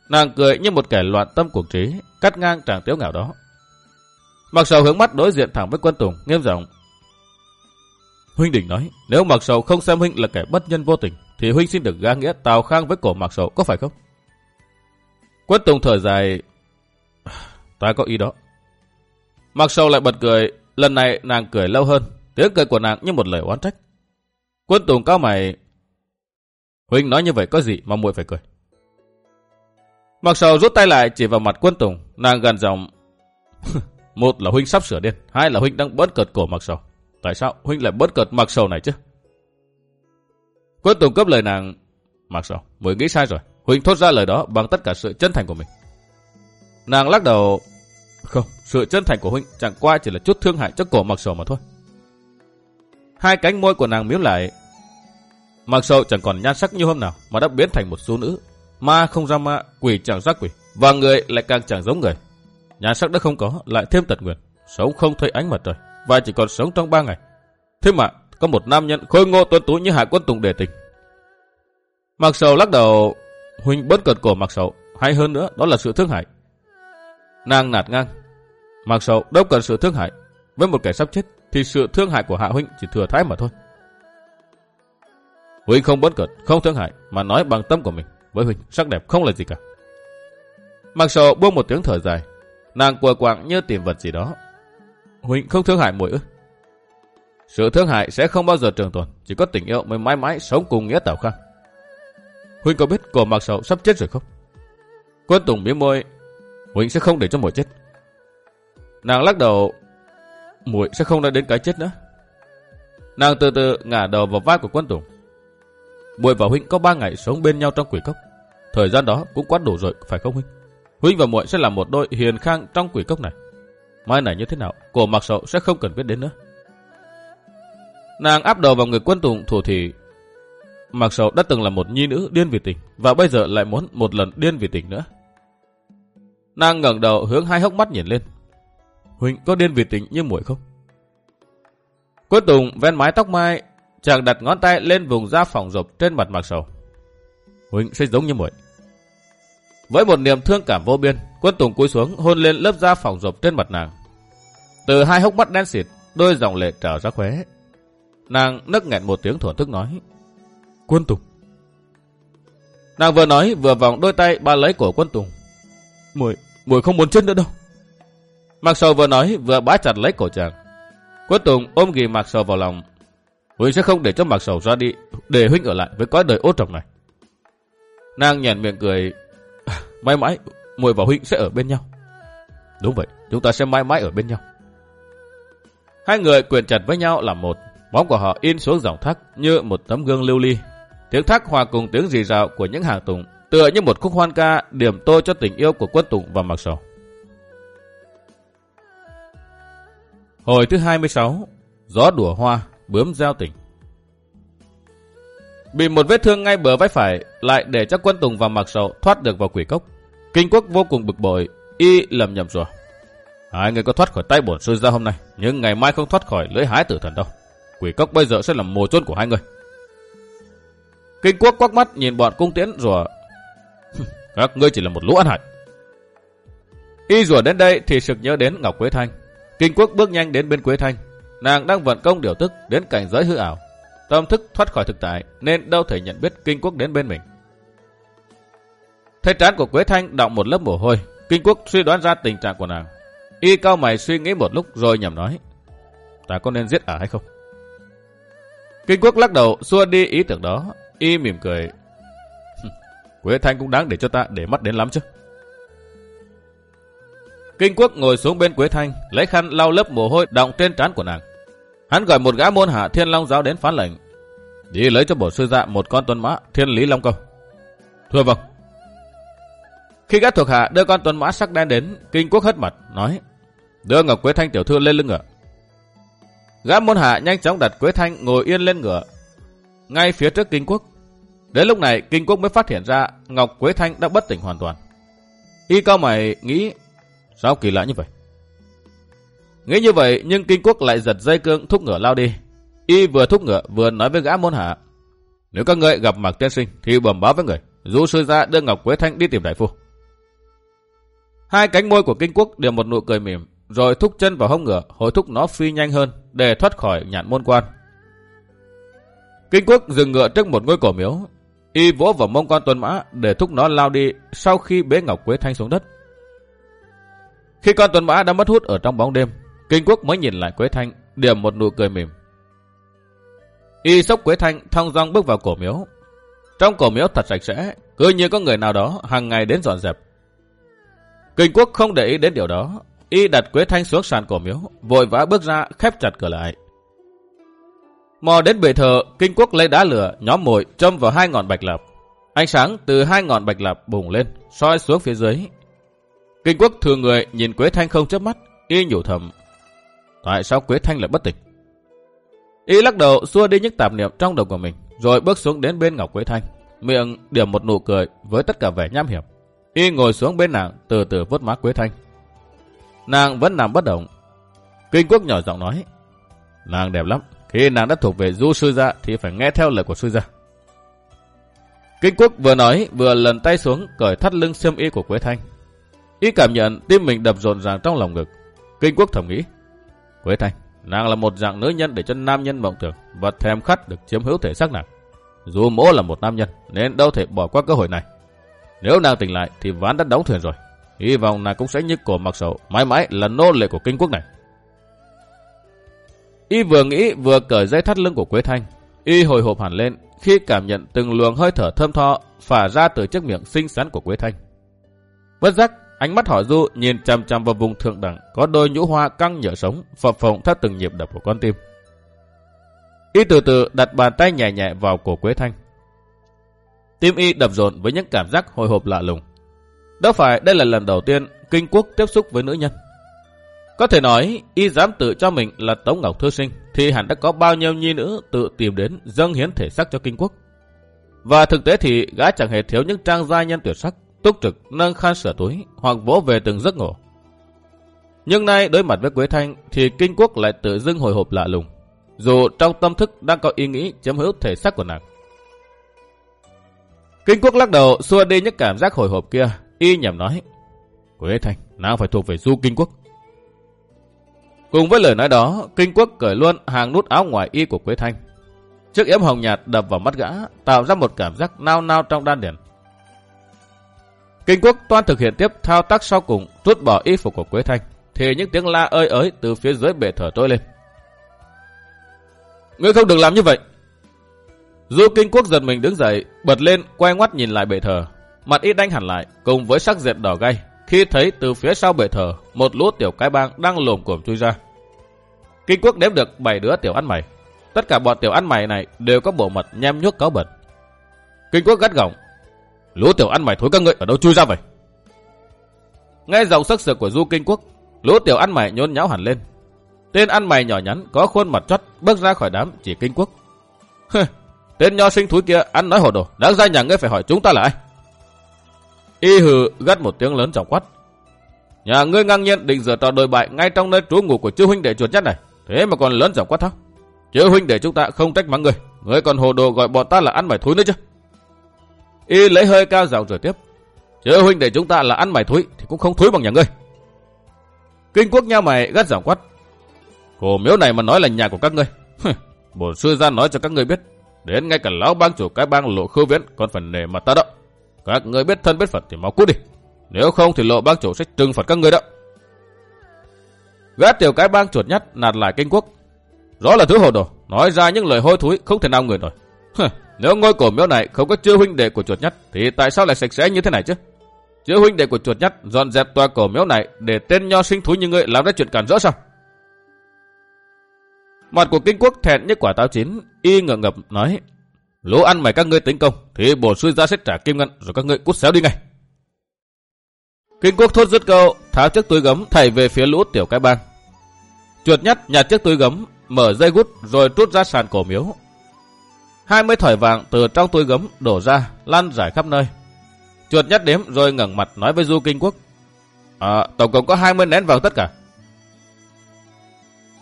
Nàng cười như một kẻ loạn tâm cuộc trí, cắt ngang tràng tiếu ngạo đó. Mạc Sầu hướng mắt đối diện thẳng với Quân Tùng, nghiêm giọng. Huynh đỉnh nói, nếu Mạc Sầu không xem Huynh là kẻ bất nhân vô tình, thì Huynh xin được ga nghĩa tào khang với cổ Mạc Sầu, có phải không? Quân Tùng thở dài, ta có ý đó. Mạc Sầu lại bật cười, lần này nàng cười lâu hơn, tiếng cười của nàng như một lời oán trách. Quân Tùng cao mày, Huynh nói như vậy có gì mà muội phải cười. Mặc sầu rút tay lại chỉ vào mặt quân Tùng, nàng gần giọng. Một là Huynh sắp sửa điên, hai là Huynh đang bớt cợt cổ mặc sầu. Tại sao Huynh lại bớt cợt mặc sầu này chứ? Quân Tùng cấp lời nàng. Mặc sầu, mới nghĩ sai rồi. Huynh thốt ra lời đó bằng tất cả sự chân thành của mình. Nàng lắc đầu. Không, sự chân thành của Huynh chẳng qua chỉ là chút thương hại cho cổ mặc sầu mà thôi. Hai cánh môi của nàng miếu lại, Mặc sầu chẳng còn nhan sắc như hôm nào mà đã biến thành một số nữ. Ma không ra ma, quỷ chẳng ra quỷ. Và người lại càng chẳng giống người nhà sắc đã không có, lại thêm tật nguyện. Sống không thấy ánh mặt trời. Và chỉ còn sống trong ba ngày. Thế mà, có một nam nhân khôi ngô tuấn tú như Hạ Quân Tùng đề tình. Mặc sầu lắc đầu, Huynh bớt cợt cổ mặc sầu. Hay hơn nữa, đó là sự thương hại. Nàng nạt ngang. Mặc sầu đâu cần sự thương hại. Với một kẻ sắp chết, thì sự thương hại của Hạ Huynh chỉ thừa thái mà thôi. Huynh không bớt cợt, không thương hại, mà nói bằng tâm của mình. Với Huynh, sắc đẹp không là gì cả. Mặc sầu buông một tiếng thở dài, nàng quờ quạng như tìm vật gì đó. Huynh không thương hại muội ư? Sự thương hại sẽ không bao giờ trường tồn, chỉ có tình yêu mới mãi mãi sống cùng nghĩa tảo khang. Huynh có biết cổ mặc sầu sắp chết rồi không? Quân Tùng miếng môi, Huynh sẽ không để cho muội chết. Nàng lắc đầu, muội sẽ không đã đến cái chết nữa. Nàng từ từ ngả đầu vào vai của quân Tùng. Muội và huynh có 3 ngày sống bên nhau trong quỷ cốc. Thời gian đó cũng quá đủ rồi, phải không huynh? Huynh và muội sẽ là một đôi hiền khang trong quỷ cốc này. Mai này như thế nào, cổ mặc sậu sẽ không cần biết đến nữa. Nàng áp đầu vào người quân tùng thủ thì Mặc sầu đã từng là một nhi nữ điên vì tình và bây giờ lại muốn một lần điên vì tình nữa. Nàng ngẩng đầu hướng hai hốc mắt nhìn lên. Huynh có điên vì tình như muội không? Quân Tùng ven mái tóc mai Chàng đặt ngón tay lên vùng da phòng rộp trên mặt mặc sầu. Huynh sẽ giống như muội. Với một niềm thương cảm vô biên, quân tùng cúi xuống hôn lên lớp da phòng rộp trên mặt nàng. Từ hai hốc mắt đen xịt, đôi dòng lệ trở ra khóe. Nàng nức nghẹn một tiếng thổn thức nói. Quân tùng. Nàng vừa nói vừa vòng đôi tay ba lấy cổ quân tùng. Muội, muội không muốn chết nữa đâu. Mạc Sầu vừa nói vừa bá chặt lấy cổ chàng. Quân Tùng ôm ghì Mạc Sầu vào lòng, Huynh sẽ không để cho Mạc Sầu ra đi, để Huynh ở lại với cõi đời ốt trọng này. Nàng nhàn miệng cười, mãi mãi, muội và Huynh sẽ ở bên nhau. Đúng vậy, chúng ta sẽ mãi mãi ở bên nhau. Hai người quyền chặt với nhau là một, bóng của họ in xuống dòng thác như một tấm gương lưu ly. Tiếng thác hòa cùng tiếng rì rào của những hàng tùng, tựa như một khúc hoan ca điểm tô cho tình yêu của quân tùng và mặc Sầu. Hồi thứ 26, Gió đùa hoa bướm giao tình. Bị một vết thương ngay bờ vai phải, lại để cho quân Tùng và Mạc Sầu thoát được vào quỷ cốc. Kinh quốc vô cùng bực bội, y lầm nhầm rồi. Hai người có thoát khỏi tay bổn sư ra hôm nay, nhưng ngày mai không thoát khỏi lưỡi hái tử thần đâu. Quỷ cốc bây giờ sẽ là mồ chôn của hai người. Kinh quốc quắc mắt nhìn bọn cung tiễn rùa. Các ngươi chỉ là một lũ ăn hại. Y rùa đến đây thì sực nhớ đến Ngọc Quế Thanh. Kinh quốc bước nhanh đến bên Quế Thanh, Nàng đang vận công điều tức đến cảnh giới hư ảo tâm thức thoát khỏi thực tại nên đâu thể nhận biết kinh quốc đến bên mình. Thấy trán của Quế Thanh đọng một lớp mồ hôi, kinh quốc suy đoán ra tình trạng của nàng. Y cao mày suy nghĩ một lúc rồi nhầm nói. Ta có nên giết ả hay không? Kinh quốc lắc đầu xua đi ý tưởng đó. Y mỉm cười. Quế Thanh cũng đáng để cho ta để mắt đến lắm chứ. Kinh quốc ngồi xuống bên Quế Thanh, lấy khăn lau lớp mồ hôi đọng trên trán của nàng. Hắn gọi một gã môn hạ thiên long giáo đến phán lệnh. Đi lấy cho bổ sư dạ một con tuần mã thiên lý long công, Thưa vâng. Khi gã thuộc hạ đưa con tuần mã sắc đen đến, kinh quốc hất mặt, nói. Đưa Ngọc Quế Thanh tiểu thư lên lưng ngựa. Gã môn hạ nhanh chóng đặt Quế Thanh ngồi yên lên ngựa. Ngay phía trước kinh quốc. Đến lúc này kinh quốc mới phát hiện ra Ngọc Quế Thanh đã bất tỉnh hoàn toàn. Y cao mày nghĩ sao kỳ lạ như vậy? Nghĩ như vậy nhưng kinh quốc lại giật dây cương thúc ngựa lao đi. Y vừa thúc ngựa vừa nói với gã môn hạ. Nếu các người gặp Mạc Tiên Sinh thì bẩm báo với người. Du sư ra đưa Ngọc Quế Thanh đi tìm đại phu. Hai cánh môi của kinh quốc đều một nụ cười mỉm rồi thúc chân vào hông ngựa, hối thúc nó phi nhanh hơn để thoát khỏi nhạn môn quan. Kinh quốc dừng ngựa trước một ngôi cổ miếu, y vỗ vào mông con tuần mã để thúc nó lao đi sau khi bế Ngọc Quế Thanh xuống đất. Khi con tuần mã đã mất hút ở trong bóng đêm, Kinh quốc mới nhìn lại Quế Thanh, điểm một nụ cười mỉm. Y sốc Quế Thanh thong dong bước vào cổ miếu. Trong cổ miếu thật sạch sẽ, cứ như có người nào đó hàng ngày đến dọn dẹp. Kinh quốc không để ý đến điều đó, Y đặt Quế Thanh xuống sàn cổ miếu, vội vã bước ra khép chặt cửa lại. Mò đến bệ thờ, kinh quốc lấy đá lửa, nhóm mồi châm vào hai ngọn bạch lập. Ánh sáng từ hai ngọn bạch lập bùng lên, soi xuống phía dưới. Kinh quốc thường người nhìn Quế Thanh không chớp mắt, y nhủ thầm. Tại sao Quế Thanh lại bất tỉnh? Y lắc đầu xua đi những tạp niệm trong đầu của mình, rồi bước xuống đến bên Ngọc Quế Thanh, miệng điểm một nụ cười với tất cả vẻ nham hiểm. Y ngồi xuống bên nàng, từ từ vuốt má Quế Thanh. Nàng vẫn nằm bất động. Kinh quốc nhỏ giọng nói. Nàng đẹp lắm. Khi nàng đã thuộc về du sư gia thì phải nghe theo lời của sư gia. Kinh quốc vừa nói vừa lần tay xuống cởi thắt lưng xiêm y của Quế Thanh. Y cảm nhận tim mình đập rộn ràng trong lòng ngực. Kinh quốc thầm nghĩ. Quế Thanh, nàng là một dạng nữ nhân để cho nam nhân mộng tưởng và thèm khát được chiếm hữu thể xác nàng. Dù mỗ là một nam nhân nên đâu thể bỏ qua cơ hội này. Nếu nàng tỉnh lại thì ván đã đóng thuyền rồi. Hy vọng nàng cũng sẽ như cổ mặc sầu, mãi mãi là nô lệ của kinh quốc này. Y vừa nghĩ vừa cởi dây thắt lưng của Quế Thanh. Y hồi hộp hẳn lên khi cảm nhận từng luồng hơi thở thơm tho phả ra từ chiếc miệng xinh xắn của Quế Thanh. Bất giác, ánh mắt hỏi du nhìn chằm chằm vào vùng thượng đẳng có đôi nhũ hoa căng nhở sống phập phồng theo từng nhịp đập của con tim. Y từ từ đặt bàn tay nhẹ nhẹ vào cổ Quế Thanh. Tim y đập dồn với những cảm giác hồi hộp lạ lùng. Đó phải đây là lần đầu tiên kinh quốc tiếp xúc với nữ nhân. Có thể nói, y dám tự cho mình là Tống Ngọc Thư Sinh, thì hẳn đã có bao nhiêu nhi nữ tự tìm đến dâng hiến thể sắc cho kinh quốc. Và thực tế thì gã chẳng hề thiếu những trang gia nhân tuyệt sắc, túc trực, nâng khăn sửa túi, hoặc vỗ về từng giấc ngủ. Nhưng nay đối mặt với Quế Thanh thì kinh quốc lại tự dưng hồi hộp lạ lùng, dù trong tâm thức đang có ý nghĩ chiếm hữu thể xác của nàng. Kinh quốc lắc đầu xua đi những cảm giác hồi hộp kia, Y nhầm nói, Quế Thanh, nàng phải thuộc về du kinh quốc. Cùng với lời nói đó, kinh quốc cởi luôn hàng nút áo ngoài y của Quế Thanh. Chiếc yếm hồng nhạt đập vào mắt gã, tạo ra một cảm giác nao nao trong đan điển. Kinh quốc toan thực hiện tiếp thao tác sau cùng, rút bỏ y phục của Quế Thanh, thì những tiếng la ơi ới từ phía dưới bệ thở trôi lên. Ngươi không được làm như vậy. Du kinh quốc giật mình đứng dậy, bật lên, quay ngoắt nhìn lại bệ thờ, Mặt y đanh hẳn lại, cùng với sắc diệt đỏ gay, khi thấy từ phía sau bệ thờ, một lũ tiểu cái bang đang lồm cồm chui ra. Kinh quốc đếm được 7 đứa tiểu ăn mày. Tất cả bọn tiểu ăn mày này đều có bộ mặt nhem nhuốc cáo bẩn. Kinh quốc gắt gỏng. Lũ tiểu ăn mày thối các ngươi ở đâu chui ra vậy? Nghe giọng sắc sực của du kinh quốc, lũ tiểu ăn mày nhôn nháo hẳn lên. Tên ăn mày nhỏ nhắn có khuôn mặt chót bước ra khỏi đám chỉ kinh quốc. Tên nho sinh thúi kia ăn nói hồ đồ, đáng ra nhà ngươi phải hỏi chúng ta là ai? Y hừ gắt một tiếng lớn trọng quát. Nhà ngươi ngang nhiên định rửa trò đồi bại ngay trong nơi trú ngủ của chư huynh đệ chuột nhất này. Thế mà còn lớn giọng quát tháo. Chư huynh đệ chúng ta không trách mắng người. Ngươi còn hồ đồ gọi bọn ta là ăn mày thúi nữa chứ. Y lấy hơi cao giọng rồi tiếp. Chứ huynh để chúng ta là ăn mày thúi thì cũng không thúi bằng nhà ngươi. Kinh quốc nhau mày gắt giọng quát. Cổ miếu này mà nói là nhà của các ngươi. Bổn sư ra nói cho các ngươi biết, đến ngay cả lão bang chủ cái bang lộ khư viễn còn phải nề mặt ta đó. Các ngươi biết thân biết Phật thì mau cút đi. Nếu không thì lộ bang chủ sẽ trừng phạt các ngươi đó. Gã tiểu cái bang chuột nhất nạt lại kinh quốc. Rõ là thứ hồ đồ, nói ra những lời hôi thối không thể nào người nổi. Nếu ngôi cổ miếu này không có chư huynh đệ của chuột nhất thì tại sao lại sạch sẽ như thế này chứ? Chư huynh đệ của chuột nhất dọn dẹp tòa cổ miếu này để tên nho sinh thú như ngươi làm ra chuyện cản rỡ sao? Mặt của kinh quốc thẹn như quả táo chín, y ngượng ngập nói, lũ ăn mày các ngươi tính công, thì bổ suy ra sẽ trả kim ngân rồi các ngươi cút xéo đi ngay. Kinh quốc thốt dứt câu, tháo chiếc túi gấm thảy về phía lũ tiểu cái bang. Chuột nhất nhặt chiếc túi gấm, mở dây gút rồi trút ra sàn cổ miếu. Hai mươi thỏi vàng từ trong túi gấm đổ ra, lan rải khắp nơi. Chuột nhất đếm rồi ngẩng mặt nói với Du Kinh Quốc. À, tổng cộng có 20 nén vàng tất cả.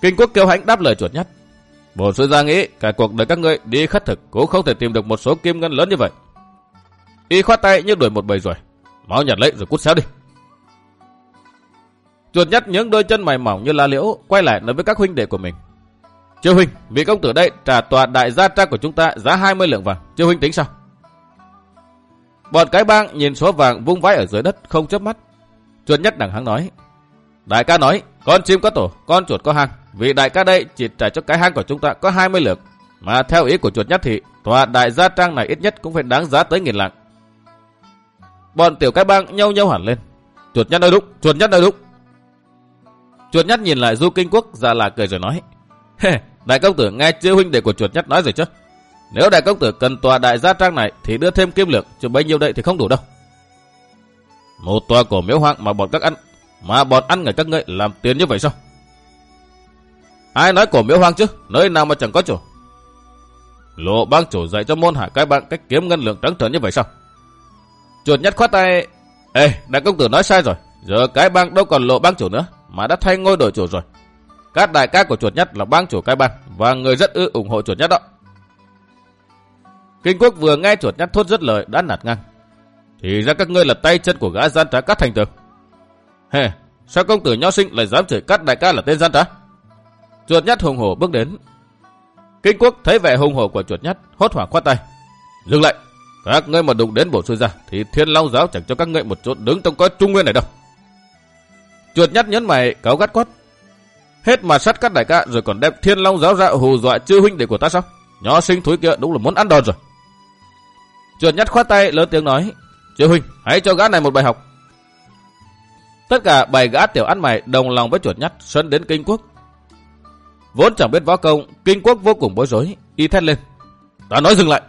Kinh quốc kêu hãnh đáp lời chuột nhất. Bổn sư gia nghĩ cả cuộc đời các ngươi đi khất thực cũng không thể tìm được một số kim ngân lớn như vậy. Y khoát tay như đuổi một bầy rồi. Máu nhặt lấy rồi cút xéo đi. Chuột nhất những đôi chân mày mỏng như lá liễu quay lại nói với các huynh đệ của mình. Chiêu huynh, vị công tử đây trả tòa đại gia trang của chúng ta giá 20 lượng vàng. Chiêu huynh tính sao? Bọn cái bang nhìn số vàng vung vãi ở dưới đất không chớp mắt. Chuột nhất đằng hắng nói. Đại ca nói, con chim có tổ, con chuột có hang. Vì đại ca đây chỉ trả cho cái hang của chúng ta có 20 lượng. Mà theo ý của chuột nhất thì tòa đại gia trang này ít nhất cũng phải đáng giá tới nghìn lạng. Bọn tiểu cái bang nhau nhau hẳn lên. Chuột nhất nói đúng, chuột nhất nói đúng. Chuột nhất nhìn lại du kinh quốc ra là cười rồi nói đại công tử nghe chưa huynh đệ của chuột nhất nói rồi chứ. Nếu đại công tử cần tòa đại gia trang này thì đưa thêm kim lượng, chứ bấy nhiêu đây thì không đủ đâu. Một tòa cổ miếu hoang mà bọn các ăn, mà bọn ăn người các ngươi làm tiền như vậy sao? Ai nói cổ miếu hoang chứ, nơi nào mà chẳng có chủ. Lộ bang chủ dạy cho môn hạ cái bạn cách kiếm ngân lượng trắng trợn như vậy sao? Chuột nhất khoát tay, Ê, đại công tử nói sai rồi, giờ cái bang đâu còn lộ bang chủ nữa, mà đã thay ngôi đổi chủ rồi. Các đại ca của chuột nhất là bang chủ cái ban và người rất ư ủng hộ chuột nhất đó. Kinh quốc vừa nghe chuột nhất thốt rất lời đã nạt ngang. Thì ra các ngươi là tay chân của gã gian trá cắt thành tường. Hề, sao công tử nho sinh lại dám chửi cắt đại ca là tên gian trá? Chuột nhất hùng hổ bước đến. Kinh quốc thấy vẻ hùng hổ của chuột nhất hốt hoảng khoát tay. Dừng lại, các ngươi mà đụng đến bổ sư ra thì thiên long giáo chẳng cho các ngươi một chỗ đứng trong cõi trung nguyên này đâu. Chuột nhất nhấn mày cáo gắt quát. Hết mà sát cắt đại ca rồi còn đem thiên long giáo ra hù dọa chư huynh đệ của ta sao? Nhỏ sinh thúi kia đúng là muốn ăn đòn rồi. Chuột nhắt khoát tay lớn tiếng nói. Chư huynh, hãy cho gã này một bài học. Tất cả bảy gã tiểu ăn mày đồng lòng với chuột nhắt sân đến kinh quốc. Vốn chẳng biết võ công, kinh quốc vô cùng bối rối, y thét lên. Ta nói dừng lại.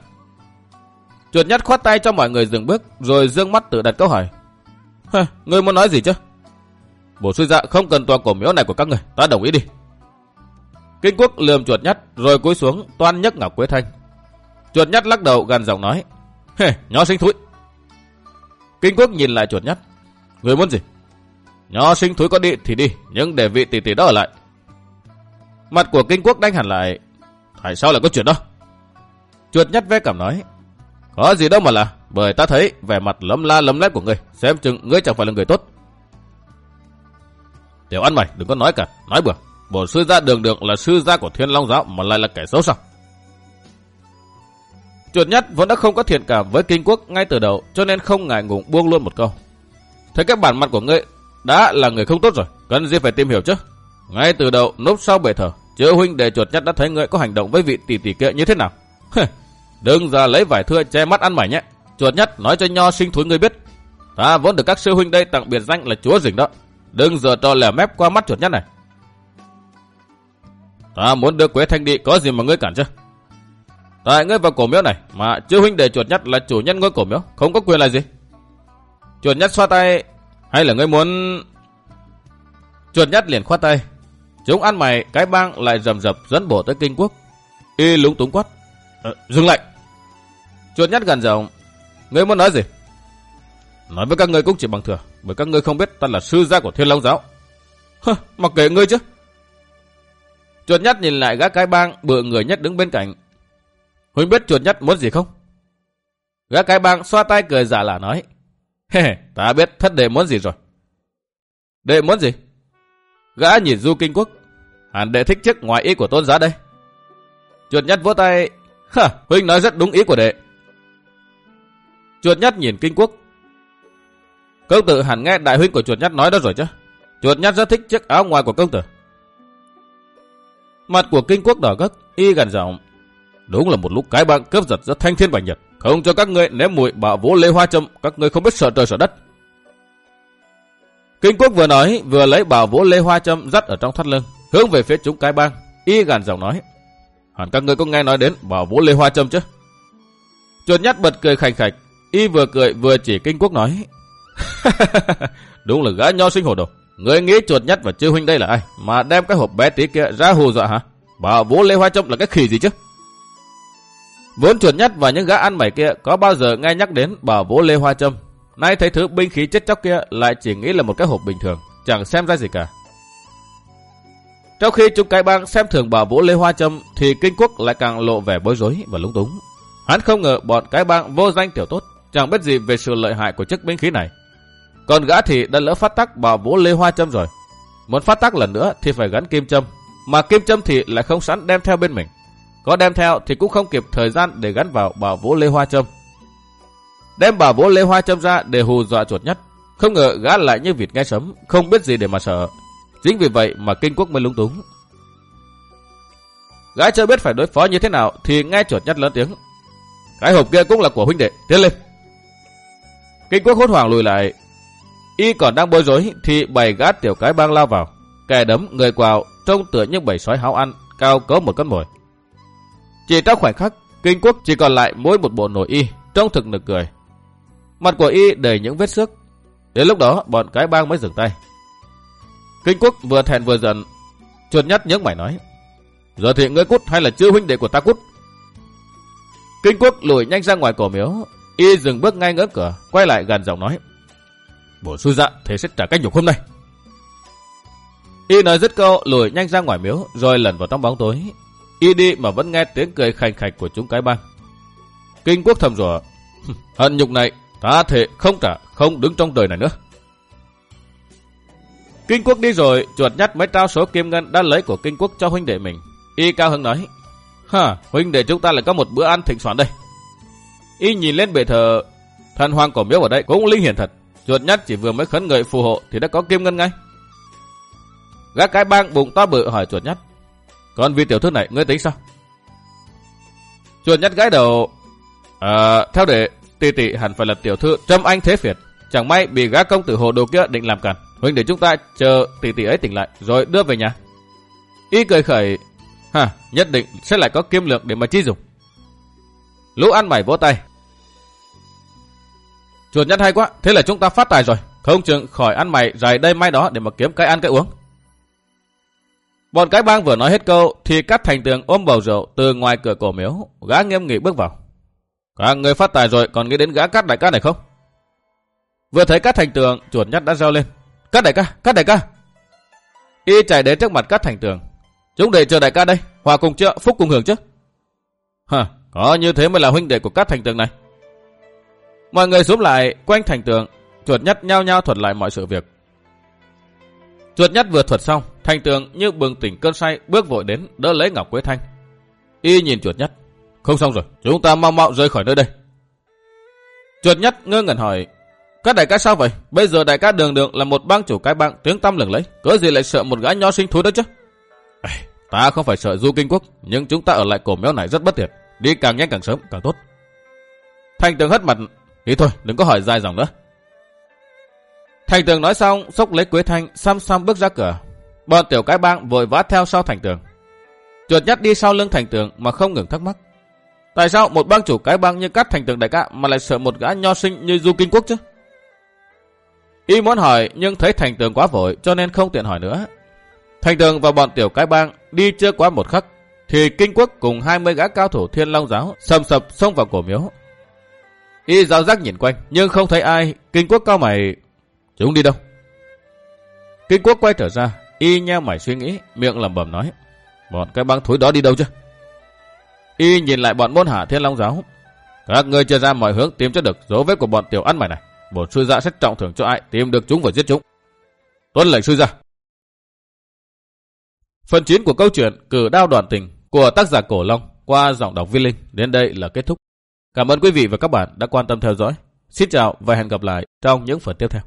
Chuột nhắt khoát tay cho mọi người dừng bước, rồi dương mắt tự đặt câu hỏi. Ngươi muốn nói gì chứ? Bổ suy dạ không cần tòa cổ miếu này của các người, ta đồng ý đi. Kinh quốc lườm chuột nhắt, rồi cúi xuống toan nhấc ngọc quế thanh. Chuột nhắt lắc đầu gần giọng nói. Hề, nhỏ sinh thúi. Kinh quốc nhìn lại chuột nhắt. Người muốn gì? Nhỏ sinh thúi có đi thì đi, nhưng để vị tỷ tỷ đó ở lại. Mặt của kinh quốc đánh hẳn lại. Tại sao lại có chuyện đó? Chuột nhắt vé cảm nói. Có gì đâu mà là, bởi ta thấy vẻ mặt lấm la lấm lét của ngươi, xem chừng ngươi chẳng phải là người tốt. Tiểu ăn mày, đừng có nói cả, nói bừa. Bổn sư gia đường đường là sư gia của thiên long giáo mà lại là kẻ xấu sao? Chuột nhất vốn đã không có thiện cảm với kinh quốc ngay từ đầu cho nên không ngại ngùng buông luôn một câu. Thấy cái bản mặt của ngươi đã là người không tốt rồi, cần gì phải tìm hiểu chứ. Ngay từ đầu núp sau bể thờ, chữ huynh để chuột nhất đã thấy ngươi có hành động với vị tỷ tỷ kia như thế nào. Đừng ra lấy vải thưa che mắt ăn mày nhé. Chuột nhất nói cho nho sinh thúi ngươi biết. Ta vốn được các sư huynh đây tặng biệt danh là chúa rình đó. Đừng giờ trò lẻ mép qua mắt chuột nhất này. Ta muốn đưa Quế Thanh đi có gì mà ngươi cản chứ? Tại ngươi vào cổ miếu này mà chư huynh đệ chuột nhất là chủ nhân ngôi cổ miếu, không có quyền là gì? Chuột nhất xoa tay, hay là ngươi muốn... Chuột nhất liền khoát tay. Chúng ăn mày, cái bang lại rầm rập dẫn bổ tới kinh quốc. Y lúng túng quát. À, dừng lại. Chuột nhất gần giọng. Ngươi muốn nói gì? Nói với các ngươi cũng chỉ bằng thừa, bởi các ngươi không biết ta là sư gia của thiên long giáo. Hơ, mặc kệ ngươi chứ. Chuột nhất nhìn lại gã cái bang bự người nhất đứng bên cạnh. Huynh biết chuột nhất muốn gì không? Gã cái bang xoa tay cười giả là nói. Hê, ta biết thất đệ muốn gì rồi. Đệ muốn gì? Gã nhìn du kinh quốc. Hẳn đệ thích chức ngoài ý của tôn giá đây. Chuột nhất vỗ tay. Hả, huynh nói rất đúng ý của đệ. Chuột nhất nhìn kinh quốc. Công tử hẳn nghe đại huynh của chuột nhắt nói đó rồi chứ. Chuột nhắt rất thích chiếc áo ngoài của công tử. Mặt của kinh quốc đỏ gất, y gần giọng. Đúng là một lúc cái bang cướp giật rất thanh thiên bạch nhật. Không cho các ngươi ném mùi bảo vũ lê hoa châm, các ngươi không biết sợ trời sợ đất. Kinh quốc vừa nói, vừa lấy bảo vũ lê hoa châm dắt ở trong thắt lưng, hướng về phía chúng cái bang. Y gần giọng nói. Hẳn các ngươi có nghe nói đến bảo vũ lê hoa châm chứ? Chuột nhắt bật cười khành khạch. Y vừa cười vừa chỉ kinh quốc nói. Đúng là gã nho sinh hồ đồ. Người nghĩ chuột nhất và chư huynh đây là ai? Mà đem cái hộp bé tí kia ra hù dọa hả? bà vũ lê hoa trông là cái khỉ gì chứ? Vốn chuột nhất và những gã ăn mày kia có bao giờ nghe nhắc đến bà vũ lê hoa trâm? Nay thấy thứ binh khí chết chóc kia lại chỉ nghĩ là một cái hộp bình thường, chẳng xem ra gì cả. Trong khi chúng cái bang xem thường bà vũ lê hoa trâm thì kinh quốc lại càng lộ vẻ bối rối và lúng túng. Hắn không ngờ bọn cái bang vô danh tiểu tốt, chẳng biết gì về sự lợi hại của chiếc binh khí này. Còn gã thì đã lỡ phát tắc bảo vũ lê hoa châm rồi. Muốn phát tắc lần nữa thì phải gắn kim châm, mà kim châm thì lại không sẵn đem theo bên mình. Có đem theo thì cũng không kịp thời gian để gắn vào bảo vũ lê hoa châm. Đem bảo vũ lê hoa châm ra để hù dọa chuột nhất. Không ngờ gã lại như vịt nghe sấm, không biết gì để mà sợ. Chính vì vậy mà kinh quốc mới lúng túng. Gã chưa biết phải đối phó như thế nào thì nghe chuột nhất lớn tiếng. Cái hộp kia cũng là của huynh đệ, tiến lên. Kinh quốc hốt hoảng lùi lại. Y còn đang bối rối thì bảy gã tiểu cái bang lao vào. Kẻ đấm người quào trông tựa như bảy sói háo ăn, cao cỡ một con mồi. Chỉ trong khoảnh khắc, kinh quốc chỉ còn lại mỗi một bộ nổi y, trông thực nực cười. Mặt của y đầy những vết xước. Đến lúc đó, bọn cái bang mới dừng tay. Kinh quốc vừa thẹn vừa giận. Chuột nhắt nhớ mày nói. Giờ thì ngươi cút hay là chưa huynh đệ của ta cút? Kinh quốc lùi nhanh ra ngoài cổ miếu. Y dừng bước ngay ngỡ cửa, quay lại gần giọng nói. Bổ sư dạ, thế sẽ trả cách nhục hôm nay. Y nói dứt câu, lùi nhanh ra ngoài miếu, rồi lẩn vào trong bóng tối. Y đi mà vẫn nghe tiếng cười khành khạch của chúng cái băng. Kinh quốc thầm rủa hận nhục này, ta thể không trả, không đứng trong đời này nữa. Kinh quốc đi rồi, chuột nhắt mới trao số kim ngân đã lấy của kinh quốc cho huynh đệ mình. Y cao hứng nói, ha huynh đệ chúng ta lại có một bữa ăn thịnh soạn đây. Y nhìn lên bệ thờ, thần hoàng cổ miếu ở đây cũng linh hiển thật. Chuột nhắt chỉ vừa mới khấn người phù hộ thì đã có kim ngân ngay. Gác cái bang bụng to bự hỏi chuột nhắt. Còn vì tiểu thư này ngươi tính sao? Chuột nhắt gái đầu. À, theo đệ, tỷ tỷ hẳn phải là tiểu thư trâm anh thế phiệt. Chẳng may bị gã công tử hồ đồ kia định làm cản. Huynh để chúng ta chờ tỷ tỷ ấy tỉnh lại rồi đưa về nhà. Y cười khởi. Hả, nhất định sẽ lại có kim lượng để mà chi dùng. Lũ ăn mày vỗ tay. Chuột nhắt hay quá, thế là chúng ta phát tài rồi. Không chừng khỏi ăn mày dài đây mai đó để mà kiếm cái ăn cái uống. Bọn cái bang vừa nói hết câu thì cắt thành tường ôm bầu rượu từ ngoài cửa cổ miếu, gã nghiêm nghị bước vào. Các người phát tài rồi còn nghĩ đến gã cắt đại ca này không? Vừa thấy cắt thành tường, chuột nhắt đã reo lên. Cắt đại ca, cắt đại ca. Y chạy đến trước mặt cắt thành tường. Chúng để chờ đại ca đây, hòa cùng chưa, phúc cùng hưởng chứ. Hả, có như thế mới là huynh đệ của cắt thành tường này. Mọi người xuống lại quanh thành tường, chuột nhất nhau nhau thuật lại mọi sự việc. Chuột nhất vừa thuật xong, thành tường như bừng tỉnh cơn say bước vội đến đỡ lấy Ngọc Quế Thanh. Y nhìn chuột nhất Không xong rồi, chúng ta mau mau rời khỏi nơi đây. Chuột nhất ngơ ngẩn hỏi, các đại ca sao vậy? Bây giờ đại ca đường đường là một bang chủ cái bang tiếng tăm lừng lấy. Cớ gì lại sợ một gã nho sinh thú đó chứ? Ê, ta không phải sợ du kinh quốc, nhưng chúng ta ở lại cổ méo này rất bất tiện. Đi càng nhanh càng sớm, càng tốt. Thành tường hất mặt, đi thôi, đừng có hỏi dài dòng nữa. Thành tường nói xong, xúc lấy Quế Thanh, xăm xăm bước ra cửa. Bọn tiểu cái bang vội vã theo sau thành tường. Chuột nhắt đi sau lưng thành tường mà không ngừng thắc mắc. Tại sao một bang chủ cái bang như cắt thành tường đại ca mà lại sợ một gã nho sinh như du kinh quốc chứ? Y muốn hỏi nhưng thấy thành tường quá vội cho nên không tiện hỏi nữa. Thành tường và bọn tiểu cái bang đi chưa quá một khắc thì kinh quốc cùng 20 gã cao thủ thiên long giáo sầm sập xông vào cổ miếu. Y giáo giác nhìn quanh nhưng không thấy ai, kinh quốc cao mày. Chúng đi đâu? Kinh quốc quay trở ra, y nheo mày suy nghĩ, miệng lẩm bẩm nói. Bọn cái băng thối đó đi đâu chứ? Y nhìn lại bọn môn hạ thiên long giáo. Các người chưa ra mọi hướng tìm cho được dấu vết của bọn tiểu ăn mày này. Bọn sư gia sẽ trọng thưởng cho ai tìm được chúng và giết chúng. Tuân lệnh sư gia. Phần 9 của câu chuyện Cử đao đoàn tình của tác giả Cổ Long qua giọng đọc viên linh đến đây là kết thúc. Cảm ơn quý vị và các bạn đã quan tâm theo dõi. Xin chào và hẹn gặp lại trong những phần tiếp theo.